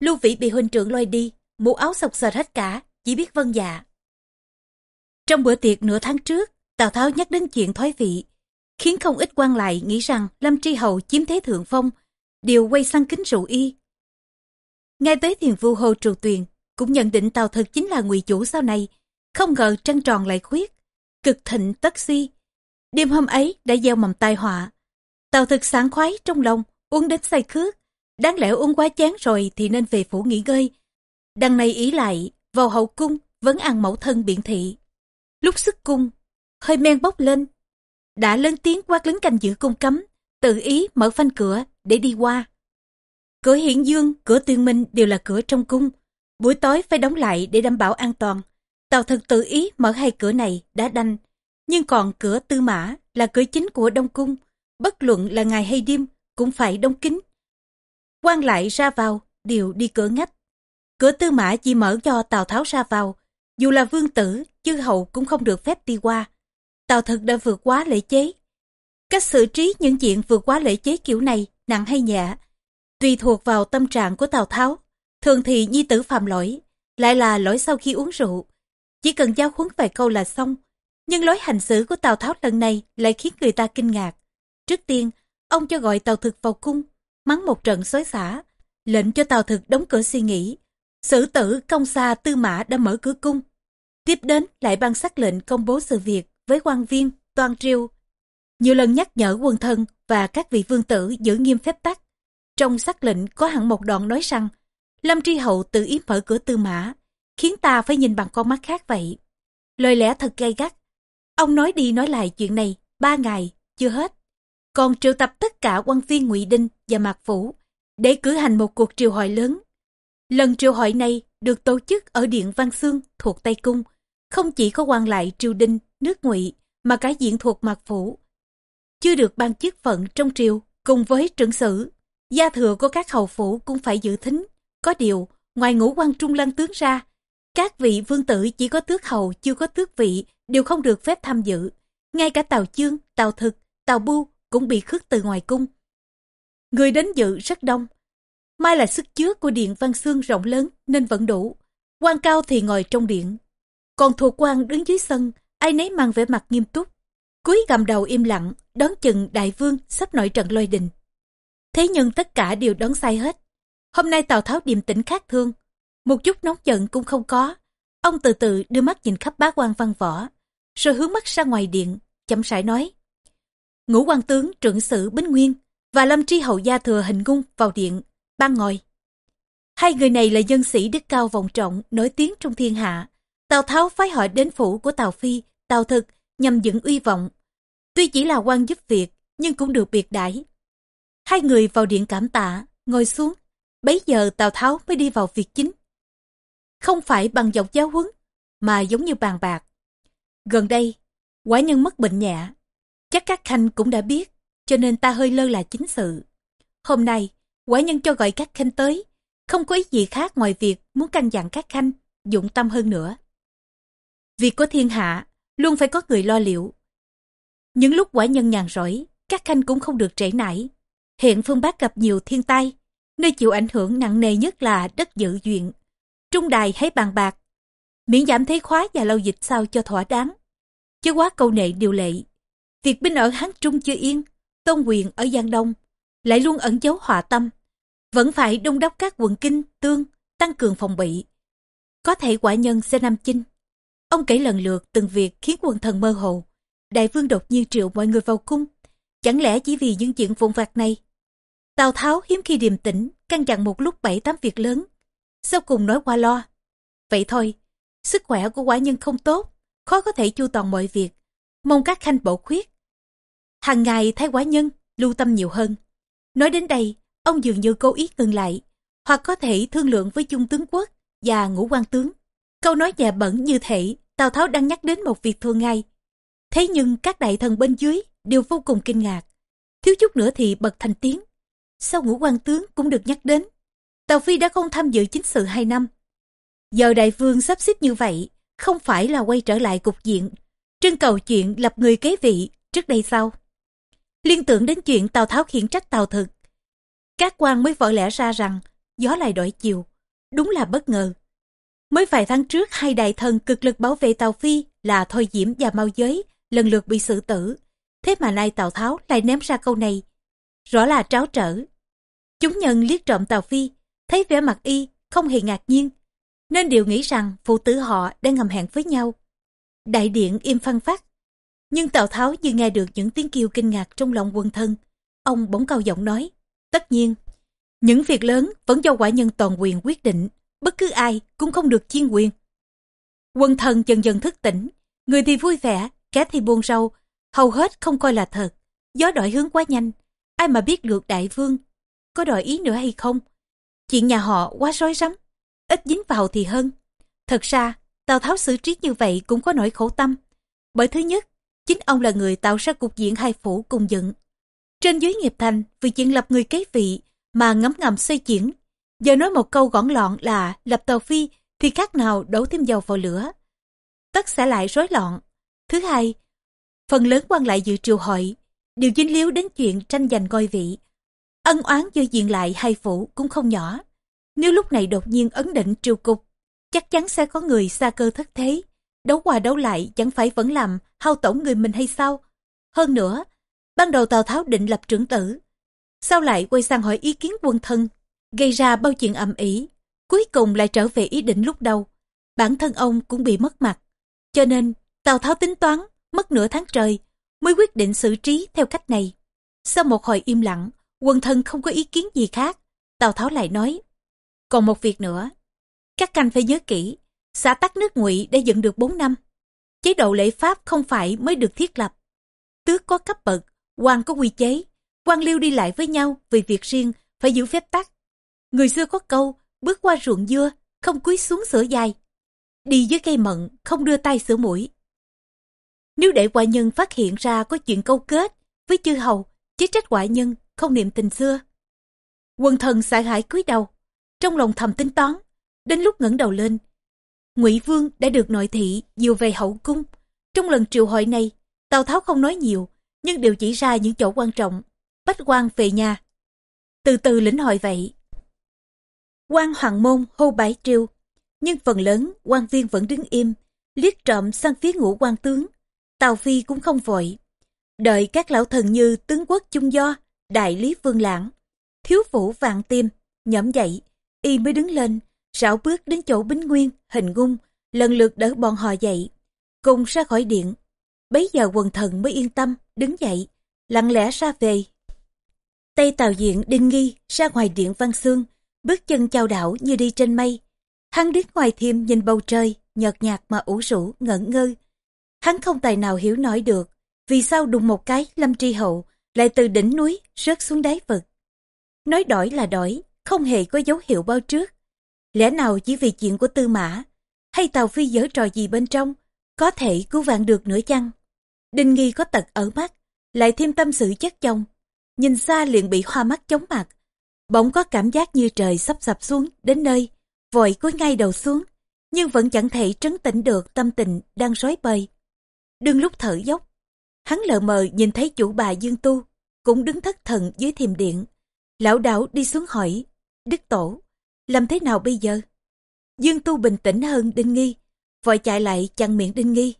Lưu Vĩ bị huynh trưởng lôi đi, mũ áo sọc sệt hết cả, chỉ biết vâng dạ. Trong bữa tiệc nửa tháng trước, Tào Tháo nhắc đến chuyện thoái vị, khiến không ít quan lại nghĩ rằng Lâm Tri Hầu chiếm thế thượng phong, đều quay sang kính rượu y. Ngay tới thiền vu Hồ Trù Tuyền, cũng nhận định Tào Thực chính là ngụy chủ sau này, không ngờ trăng tròn lại khuyết, cực thịnh tất si. Đêm hôm ấy đã gieo mầm tai họa. Tào Thực sáng khoái trong lòng, uống đến say khước, đáng lẽ uống quá chán rồi thì nên về phủ nghỉ ngơi. Đằng này ý lại, vào hậu cung, vẫn ăn mẫu thân biện thị. Lúc sức cung, hơi men bốc lên. Đã lớn tiếng quát lính canh giữ cung cấm, tự ý mở phanh cửa để đi qua. Cửa hiển dương, cửa tuyên minh đều là cửa trong cung. Buổi tối phải đóng lại để đảm bảo an toàn. Tàu thực tự ý mở hai cửa này đã đanh. Nhưng còn cửa tư mã là cửa chính của Đông Cung. Bất luận là ngày hay đêm cũng phải đóng kín. quan lại ra vào đều đi cửa ngách. Cửa tư mã chỉ mở cho Tào Tháo ra vào. Dù là vương tử, chư hậu cũng không được phép đi qua. Tào thực đã vượt quá lễ chế. Cách xử trí những chuyện vượt quá lễ chế kiểu này, nặng hay nhẹ, tùy thuộc vào tâm trạng của Tào Tháo. Thường thì nhi tử phạm lỗi, lại là lỗi sau khi uống rượu. Chỉ cần giao huấn vài câu là xong. Nhưng lối hành xử của Tào Tháo lần này lại khiến người ta kinh ngạc. Trước tiên, ông cho gọi Tào Thực vào cung, mắng một trận xói xả, lệnh cho Tào Thực đóng cửa suy nghĩ. Sử tử công xa tư mã đã mở cửa cung. Tiếp đến lại ban sắc lệnh công bố sự việc với quan viên, toàn triều. Nhiều lần nhắc nhở quân thân và các vị vương tử giữ nghiêm phép tắc. Trong sắc lệnh có hẳn một đoạn nói rằng Lâm Tri Hậu tự ý mở cửa tư mã, khiến ta phải nhìn bằng con mắt khác vậy. Lời lẽ thật gay gắt. Ông nói đi nói lại chuyện này ba ngày, chưa hết. Còn triệu tập tất cả quan viên ngụy Đinh và Mạc Phủ để cử hành một cuộc triều hội lớn. Lần triều hội này được tổ chức ở Điện Văn Xương thuộc Tây Cung, không chỉ có quan lại triều Đinh, nước ngụy mà cả diện thuộc Mạc Phủ. Chưa được ban chức phận trong triều cùng với trưởng sử, gia thừa của các hầu phủ cũng phải giữ thính. Có điều, ngoài ngũ quan trung lăng tướng ra, các vị vương tử chỉ có tước hầu chưa có tước vị đều không được phép tham dự. Ngay cả Tào Chương, Tào Thực, Tào Bu cũng bị khước từ ngoài cung. Người đến dự rất đông. Mai là sức chứa của điện Văn Xương rộng lớn nên vẫn đủ. quan cao thì ngồi trong điện. Còn thuộc quan đứng dưới sân, ai nấy mang vẻ mặt nghiêm túc. Cúi gầm đầu im lặng, đón chừng đại vương sắp nổi trận lôi đình. Thế nhưng tất cả đều đón sai hết. Hôm nay Tào Tháo điềm tĩnh khác thương. Một chút nóng giận cũng không có. Ông từ từ đưa mắt nhìn khắp bá quan văn võ, rồi hướng mắt ra ngoài điện, chậm rãi nói. Ngũ quan tướng trưởng sử Bính Nguyên và Lâm Tri Hậu Gia Thừa hình ngung vào điện, ban ngồi. Hai người này là dân sĩ đức cao vọng trọng, nổi tiếng trong thiên hạ. Tào Tháo phái họ đến phủ của Tào Phi, Tào Thực nhằm dựng uy vọng. Tuy chỉ là quan giúp việc, nhưng cũng được biệt đãi. Hai người vào điện cảm tạ, ngồi xuống. Bấy giờ Tào Tháo mới đi vào việc chính. Không phải bằng giọng giáo huấn, mà giống như bàn bạc. Gần đây, quả nhân mất bệnh nhẹ. Chắc các khanh cũng đã biết, cho nên ta hơi lơ là chính sự. Hôm nay, quả nhân cho gọi các khanh tới, không có ý gì khác ngoài việc muốn căn dặn các khanh, dụng tâm hơn nữa. Việc của thiên hạ, luôn phải có người lo liệu. Những lúc quả nhân nhàn rỗi, các khanh cũng không được trễ nải. Hiện phương Bắc gặp nhiều thiên tai, nơi chịu ảnh hưởng nặng nề nhất là đất dự duyện. Trung đài hãy bàn bạc, miễn giảm thế khóa và lao dịch sao cho thỏa đáng. Chứ quá câu nệ điều lệ. Việc binh ở Hán Trung chưa yên, tôn quyền ở Giang Đông, lại luôn ẩn giấu họa tâm. Vẫn phải đông đốc các quận kinh, tương, tăng cường phòng bị. Có thể quả nhân sẽ nam chinh. Ông kể lần lượt từng việc khiến quần thần mơ hồ. Đại vương đột nhiên triệu mọi người vào cung. Chẳng lẽ chỉ vì những chuyện vụn vặt này? Tào Tháo hiếm khi điềm tĩnh, căn dặn một lúc bảy tám việc lớn. Sau cùng nói qua lo. Vậy thôi, sức khỏe của quả nhân không tốt, khó có thể chu toàn mọi việc. Mong các khanh bổ khuyết. Hàng ngày thấy quả nhân, lưu tâm nhiều hơn. Nói đến đây, ông dường như cố ý ngừng lại, hoặc có thể thương lượng với chung tướng quốc và ngũ quan tướng. Câu nói nhẹ bẩn như thể Tào Tháo đang nhắc đến một việc thường ngày. Thế nhưng các đại thần bên dưới đều vô cùng kinh ngạc. Thiếu chút nữa thì bật thành tiếng. Sao ngũ quan tướng cũng được nhắc đến? Tào Phi đã không tham dự chính sự hai năm. Giờ đại vương sắp xếp như vậy, không phải là quay trở lại cục diện, trưng cầu chuyện lập người kế vị trước đây sau. Liên tưởng đến chuyện Tào Tháo khiển trách Tào Thực. Các quan mới vỡ lẽ ra rằng gió lại đổi chiều. Đúng là bất ngờ. Mới vài tháng trước hai đại thần cực lực bảo vệ Tào Phi là Thôi Diễm và Mao Giới lần lượt bị xử tử. Thế mà nay Tào Tháo lại ném ra câu này. Rõ là tráo trở. Chúng nhân liếc trộm Tào Phi, thấy vẻ mặt y không hề ngạc nhiên. Nên đều nghĩ rằng phụ tử họ đang ngầm hẹn với nhau. Đại điện im phăng phát. Nhưng Tào Tháo như nghe được những tiếng kêu kinh ngạc trong lòng quân thân. Ông bỗng cao giọng nói. Tất nhiên, những việc lớn vẫn do quả nhân toàn quyền quyết định bất cứ ai cũng không được chiên quyền. Quân thần dần dần thức tỉnh, người thì vui vẻ, kẻ thì buồn rầu, hầu hết không coi là thật. Gió đổi hướng quá nhanh, ai mà biết được đại vương, có đòi ý nữa hay không? Chuyện nhà họ quá rối rắm, ít dính vào thì hơn. Thật ra, Tào Tháo xử trí như vậy cũng có nỗi khổ tâm. Bởi thứ nhất, chính ông là người tạo ra cục diện hai phủ cùng dựng. Trên dưới nghiệp thành, vì chuyện lập người kế vị mà ngấm ngầm xoay chuyển Giờ nói một câu gọn lọn là lập tàu phi thì khác nào đổ thêm dầu vào lửa. Tất sẽ lại rối loạn. Thứ hai, phần lớn quan lại dự triều hội đều dính líu đến chuyện tranh giành ngôi vị. Ân oán giữa diện lại hai phủ cũng không nhỏ. Nếu lúc này đột nhiên ấn định triều cục, chắc chắn sẽ có người xa cơ thất thế. Đấu qua đấu lại chẳng phải vẫn làm hao tổn người mình hay sao? Hơn nữa, ban đầu Tào Tháo định lập trưởng tử. Sao lại quay sang hỏi ý kiến quân thân gây ra bao chuyện ầm ĩ cuối cùng lại trở về ý định lúc đầu bản thân ông cũng bị mất mặt cho nên tào tháo tính toán mất nửa tháng trời mới quyết định xử trí theo cách này sau một hồi im lặng quần thần không có ý kiến gì khác. Tào tháo lại nói còn một việc nữa. Các canh phải nhớ kỹ xã tắc nước ngụy đã dựng được 4 năm. Chế độ lễ pháp không phải mới được thiết lập. Tước có cấp bậc quan có quy chế. Quan liêu đi lại với nhau vì việc riêng phải giữ phép tắc. Người xưa có câu, bước qua ruộng dưa, không cúi xuống sửa dài. Đi dưới cây mận, không đưa tay sửa mũi. Nếu để quả nhân phát hiện ra có chuyện câu kết với chư hầu, chế trách quả nhân không niệm tình xưa. Quần thần sợ hãi cúi đầu, trong lòng thầm tính toán, đến lúc ngẩng đầu lên. Ngụy Vương đã được nội thị dìu về hậu cung. Trong lần triệu hội này, Tào Tháo không nói nhiều, nhưng đều chỉ ra những chỗ quan trọng. Bách quan về nhà. Từ từ lĩnh hội vậy, quan hoàng môn hô bãi triều nhưng phần lớn quan viên vẫn đứng im liếc trộm sang phía ngũ quan tướng tào phi cũng không vội đợi các lão thần như tướng quốc chung do đại lý vương lãng thiếu vũ vạn tim nhõm dậy y mới đứng lên rảo bước đến chỗ bính nguyên hình ngung lần lượt đỡ bọn họ dậy cùng ra khỏi điện bấy giờ quần thần mới yên tâm đứng dậy lặng lẽ ra về tây tào diện đinh nghi ra ngoài điện văn xương bước chân chào đảo như đi trên mây. Hắn đứng ngoài thiêm nhìn bầu trời, nhợt nhạt mà ủ rũ, ngẩn ngơ. Hắn không tài nào hiểu nổi được, vì sao đùng một cái lâm tri hậu lại từ đỉnh núi rớt xuống đáy vực. Nói đổi là đổi, không hề có dấu hiệu bao trước. Lẽ nào chỉ vì chuyện của tư mã, hay tàu phi giở trò gì bên trong, có thể cứu vạn được nữa chăng? Đinh nghi có tật ở mắt, lại thêm tâm sự chất chồng. Nhìn xa liền bị hoa mắt chóng mặt, Bỗng có cảm giác như trời sắp sập xuống đến nơi, vội cúi ngay đầu xuống, nhưng vẫn chẳng thể trấn tĩnh được tâm tình đang rối bời. Đừng lúc thở dốc, hắn lờ mờ nhìn thấy chủ bà Dương Tu, cũng đứng thất thần dưới thiềm điện. Lão đảo đi xuống hỏi, Đức Tổ, làm thế nào bây giờ? Dương Tu bình tĩnh hơn Đinh Nghi, vội chạy lại chặn miệng Đinh Nghi,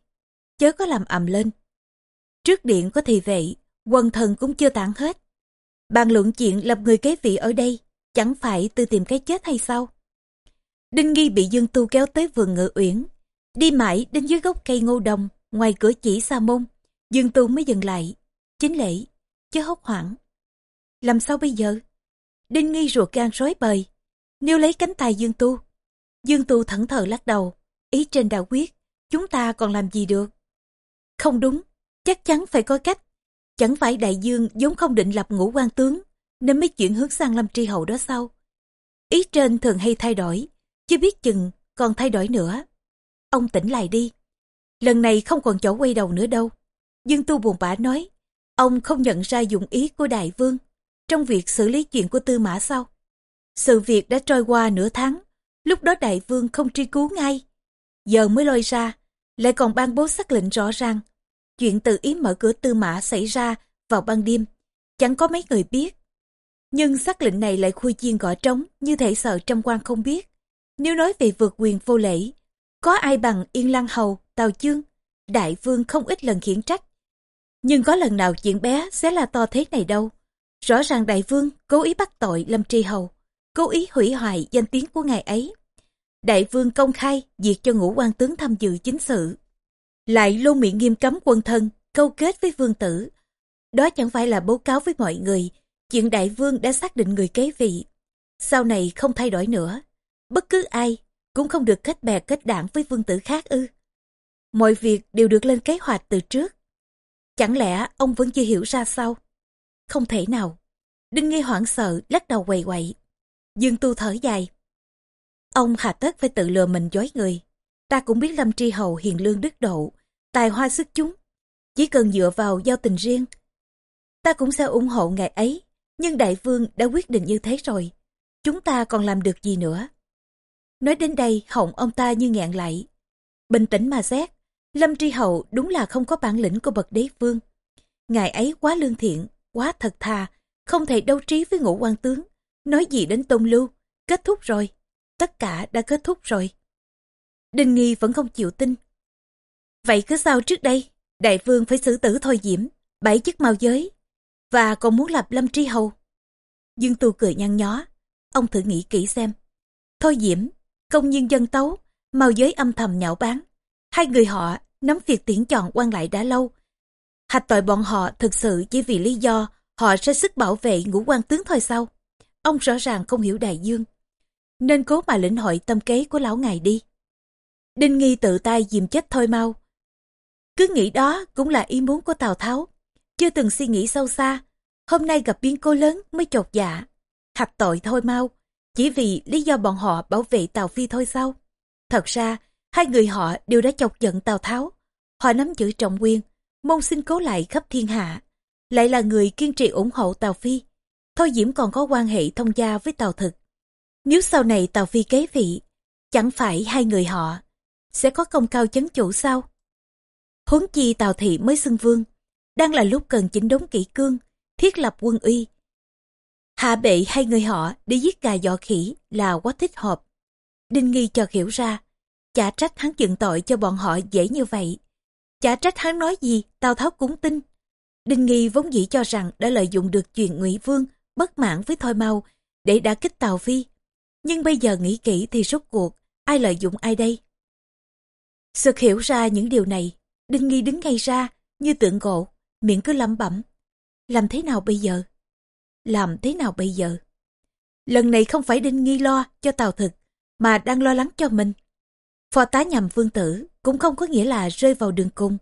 chớ có làm ầm lên. Trước điện có thị vệ, quần thần cũng chưa tản hết. Bàn luận chuyện lập người kế vị ở đây, chẳng phải tự tìm cái chết hay sao? Đinh Nghi bị Dương Tu kéo tới vườn ngự uyển, đi mãi đến dưới gốc cây ngô đồng, ngoài cửa chỉ xa môn, Dương Tu mới dừng lại. Chính lễ, chứ hốt hoảng. Làm sao bây giờ? Đinh Nghi ruột gan rối bời, nếu lấy cánh tay Dương Tu. Dương Tu thẫn thờ lắc đầu, ý trên đã quyết, chúng ta còn làm gì được? Không đúng, chắc chắn phải có cách. Chẳng phải đại dương vốn không định lập ngũ quan tướng, nên mới chuyển hướng sang lâm tri hậu đó sau. Ý trên thường hay thay đổi, chưa biết chừng còn thay đổi nữa. Ông tỉnh lại đi. Lần này không còn chỗ quay đầu nữa đâu. Dương Tu buồn bã nói, ông không nhận ra dụng ý của đại vương trong việc xử lý chuyện của tư mã sau Sự việc đã trôi qua nửa tháng, lúc đó đại vương không truy cứu ngay. Giờ mới lôi ra, lại còn ban bố xác lệnh rõ ràng. Chuyện tự ý mở cửa tư mã xảy ra vào ban đêm, chẳng có mấy người biết. Nhưng xác lệnh này lại khui chiên gõ trống như thể sợ trăm quan không biết. Nếu nói về vượt quyền vô lễ, có ai bằng Yên Lăng Hầu, Tào Chương, Đại Vương không ít lần khiển trách. Nhưng có lần nào chuyện bé sẽ là to thế này đâu. Rõ ràng Đại Vương cố ý bắt tội Lâm Tri Hầu, cố ý hủy hoại danh tiếng của ngài ấy. Đại Vương công khai diệt cho ngũ quan tướng tham dự chính sự. Lại luôn miệng nghiêm cấm quân thân, câu kết với vương tử. Đó chẳng phải là báo cáo với mọi người, chuyện Đại Vương đã xác định người kế vị. Sau này không thay đổi nữa. Bất cứ ai cũng không được kết bè kết đảng với vương tử khác ư. Mọi việc đều được lên kế hoạch từ trước. Chẳng lẽ ông vẫn chưa hiểu ra sao? Không thể nào. Đinh Nghi hoảng sợ, lắc đầu quầy quậy. Dương Tu thở dài. Ông hà tất phải tự lừa mình dối người. Ta cũng biết Lâm Tri Hầu hiền lương đức độ, tài hoa sức chúng. Chỉ cần dựa vào giao tình riêng. Ta cũng sẽ ủng hộ ngài ấy. Nhưng đại vương đã quyết định như thế rồi. Chúng ta còn làm được gì nữa? Nói đến đây họng ông ta như ngẹn lại. Bình tĩnh mà xét, Lâm Tri Hậu đúng là không có bản lĩnh của bậc đế vương. Ngài ấy quá lương thiện, quá thật thà, không thể đấu trí với ngũ quan tướng. Nói gì đến tôn lưu, kết thúc rồi. Tất cả đã kết thúc rồi. Đinh Nghi vẫn không chịu tin. Vậy cứ sao trước đây, đại vương phải xử tử thôi diễm, bảy chức mao giới, và còn muốn lập lâm tri hầu. Dương Tu cười nhăn nhó, ông thử nghĩ kỹ xem. Thôi diễm, công nhân dân tấu, mao giới âm thầm nhạo báng. Hai người họ nắm việc tuyển chọn quan lại đã lâu. Hạch tội bọn họ thực sự chỉ vì lý do họ sẽ sức bảo vệ ngũ quan tướng thôi sao? Ông rõ ràng không hiểu đại dương. Nên cố mà lĩnh hội tâm kế của lão ngài đi. Đinh Nghi tự tay dìm chết thôi mau. Cứ nghĩ đó cũng là ý muốn của Tào Tháo. Chưa từng suy nghĩ sâu xa. Hôm nay gặp biến cố lớn mới chột dạ. Hạch tội thôi mau. Chỉ vì lý do bọn họ bảo vệ Tào Phi thôi sao? Thật ra, hai người họ đều đã chọc giận Tào Tháo. Họ nắm giữ trọng quyền, mong xin cố lại khắp thiên hạ. Lại là người kiên trì ủng hộ Tào Phi. Thôi Diễm còn có quan hệ thông gia với Tào Thực. Nếu sau này Tào Phi kế vị, chẳng phải hai người họ sẽ có công cao chấn chủ sao? Huống chi Tào Thị mới xưng vương, đang là lúc cần chỉnh đốn kỹ cương, thiết lập quân uy. Hạ bệ hai người họ đi giết gà dọ khỉ là quá thích hợp. Đinh Nghi chợt hiểu ra, chả trách hắn dựng tội cho bọn họ dễ như vậy. Chả trách hắn nói gì, Tào Tháo cũng tin. Đinh Nghi vốn dĩ cho rằng đã lợi dụng được chuyện Ngụy Vương bất mãn với Thôi Mau để đã kích Tào Phi. Nhưng bây giờ nghĩ kỹ thì rốt cuộc, ai lợi dụng ai đây? Sực hiểu ra những điều này, Đinh Nghi đứng ngay ra, như tượng gỗ, miệng cứ lẩm bẩm. Làm thế nào bây giờ? Làm thế nào bây giờ? Lần này không phải Đinh Nghi lo cho Tào Thực, mà đang lo lắng cho mình. Phò tá nhầm vương tử cũng không có nghĩa là rơi vào đường cung.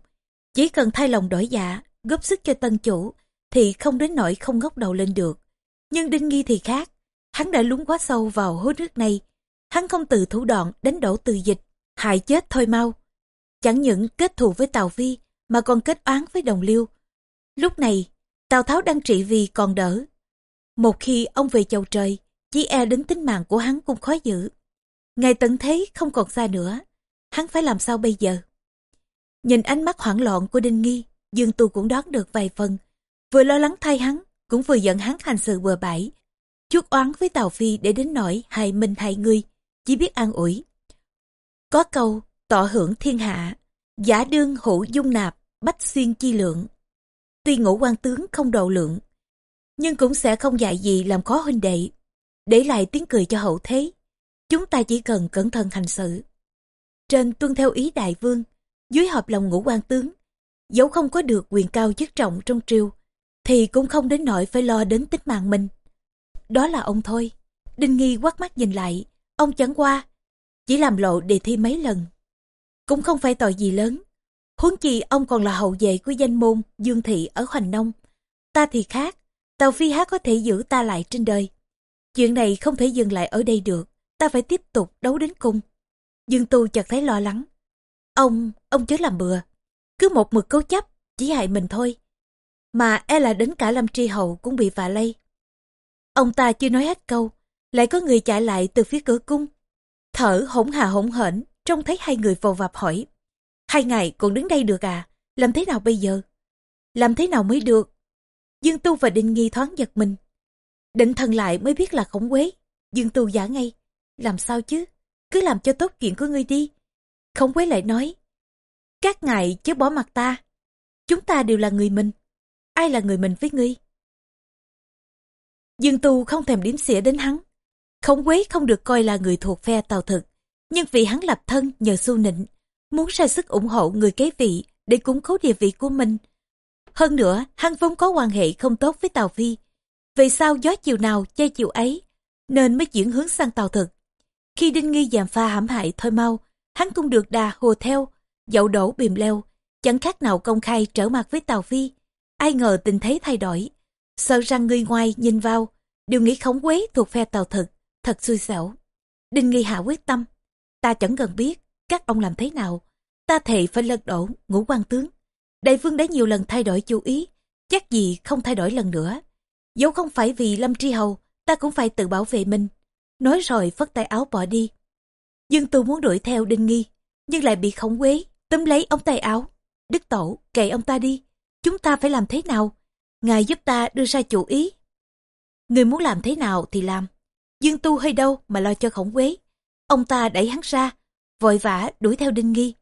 Chỉ cần thay lòng đổi dạ, góp sức cho tân chủ, thì không đến nỗi không ngóc đầu lên được. Nhưng Đinh Nghi thì khác, hắn đã lún quá sâu vào hố nước này. Hắn không từ thủ đoạn đánh đổ từ dịch, hại chết thôi mau. Chẳng những kết thù với Tào Vi, mà còn kết oán với đồng liêu. Lúc này, Tào Tháo đang trị vì còn đỡ. Một khi ông về chầu trời, chỉ e đến tính mạng của hắn cũng khó giữ. Ngày tận thế không còn xa nữa, hắn phải làm sao bây giờ? Nhìn ánh mắt hoảng loạn của Đinh Nghi, Dương Tu cũng đoán được vài phần. Vừa lo lắng thay hắn, cũng vừa giận hắn hành sự bừa bãi. Chuốc oán với Tào Phi để đến nỗi hại mình hại người, chỉ biết an ủi. Có câu, tọ hưởng thiên hạ, giả đương hữu dung nạp, bách xuyên chi lượng. Tuy ngũ quan tướng không độ lượng, nhưng cũng sẽ không dạy gì làm khó huynh đệ. để lại tiếng cười cho hậu thế. Chúng ta chỉ cần cẩn thận hành sự. Trên tuân theo ý đại vương, dưới hợp lòng ngũ quan tướng, dẫu không có được quyền cao chức trọng trong triều, thì cũng không đến nỗi phải lo đến tính mạng mình. Đó là ông thôi. Đinh Nghi quát mắt nhìn lại, ông chẳng qua, chỉ làm lộ đề thi mấy lần. Cũng không phải tội gì lớn. Huống chi ông còn là hậu vệ của danh môn Dương Thị ở Hoành Nông. Ta thì khác, Tàu Phi há có thể giữ ta lại trên đời. Chuyện này không thể dừng lại ở đây được, ta phải tiếp tục đấu đến cùng. Dương Tu chợt thấy lo lắng. Ông, ông chớ làm bừa. Cứ một mực cố chấp, chỉ hại mình thôi. Mà e là đến cả Lâm Tri Hậu cũng bị vạ lây. Ông ta chưa nói hết câu, lại có người chạy lại từ phía cửa cung. Thở hỗn hà hỗn hển, trông thấy hai người vồ vạp hỏi. Hai ngày còn đứng đây được à? Làm thế nào bây giờ? Làm thế nào mới được? Dương Tu và Đinh Nghi thoáng giật mình. Định thần lại mới biết là khổng quế. Dương Tu giả ngay. Làm sao chứ? Cứ làm cho tốt chuyện của ngươi đi. Không quế lại nói. Các ngài chớ bỏ mặt ta. Chúng ta đều là người mình. Ai là người mình với ngươi? Dương Tu không thèm đếm xỉa đến hắn. Khổng quế không được coi là người thuộc phe tàu thực. Nhưng vì hắn lập thân nhờ su nịnh, muốn ra sức ủng hộ người kế vị để củng cố địa vị của mình. Hơn nữa, hắn vốn có quan hệ không tốt với Tàu Phi. Vì sao gió chiều nào che chiều ấy, nên mới chuyển hướng sang Tàu Thực. Khi Đinh Nghi giàm pha hãm hại thôi mau, hắn cũng được đà hồ theo, dậu đổ bìm leo, chẳng khác nào công khai trở mặt với Tàu Phi. Ai ngờ tình thế thay đổi, sợ rằng người ngoài nhìn vào, đều nghĩ khống quế thuộc phe Tàu Thực, thật xui xẻo. Đinh Nghi hạ quyết tâm, ta chẳng cần biết các ông làm thế nào, ta thề phải lật đổ ngũ quan tướng. Đại vương đã nhiều lần thay đổi chủ ý, chắc gì không thay đổi lần nữa. Dẫu không phải vì Lâm Tri Hầu, ta cũng phải tự bảo vệ mình. Nói rồi phất tay áo bỏ đi. Dương Tu muốn đuổi theo Đinh Nghi, nhưng lại bị Khổng quế, tóm lấy ông tay áo. Đức Tổ, kệ ông ta đi. Chúng ta phải làm thế nào? Ngài giúp ta đưa ra chủ ý. Người muốn làm thế nào thì làm. Dương Tu hơi đâu mà lo cho khổng quế. Ông ta đẩy hắn ra, vội vã đuổi theo Đinh Nghi.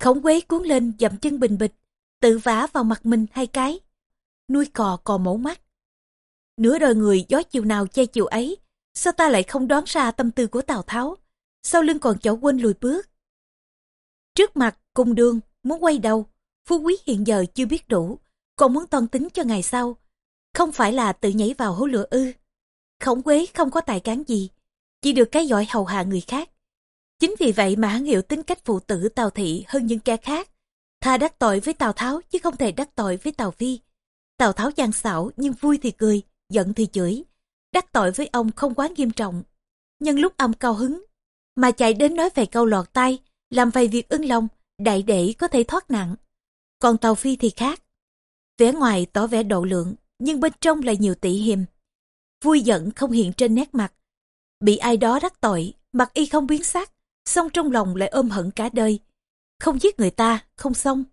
Khổng quế cuốn lên dậm chân bình bịch, tự vả vào mặt mình hai cái. Nuôi cò cò mổ mắt. Nửa đời người gió chiều nào che chiều ấy, sao ta lại không đoán ra tâm tư của Tào Tháo? Sau lưng còn chỗ quên lùi bước. Trước mặt, cung đương, muốn quay đầu, phú quý hiện giờ chưa biết đủ, còn muốn toan tính cho ngày sau. Không phải là tự nhảy vào hố lửa ư. Khổng quế không có tài cán gì, chỉ được cái giỏi hầu hạ người khác. Chính vì vậy mà hắn hiểu tính cách phụ tử Tào Thị hơn những kẻ khác. Thà đắc tội với Tào Tháo chứ không thể đắc tội với Tào Phi. Tào Tháo gian xảo nhưng vui thì cười, giận thì chửi. Đắc tội với ông không quá nghiêm trọng. Nhưng lúc ông cao hứng, mà chạy đến nói về câu lọt tay, làm vài việc ưng lòng, đại để có thể thoát nặng. Còn tàu Phi thì khác. Vẻ ngoài tỏ vẻ độ lượng, nhưng bên trong lại nhiều tỉ hiềm. Vui giận không hiện trên nét mặt. Bị ai đó đắc tội, mặt y không biến sắc, song trong lòng lại ôm hận cả đời. Không giết người ta, không xong,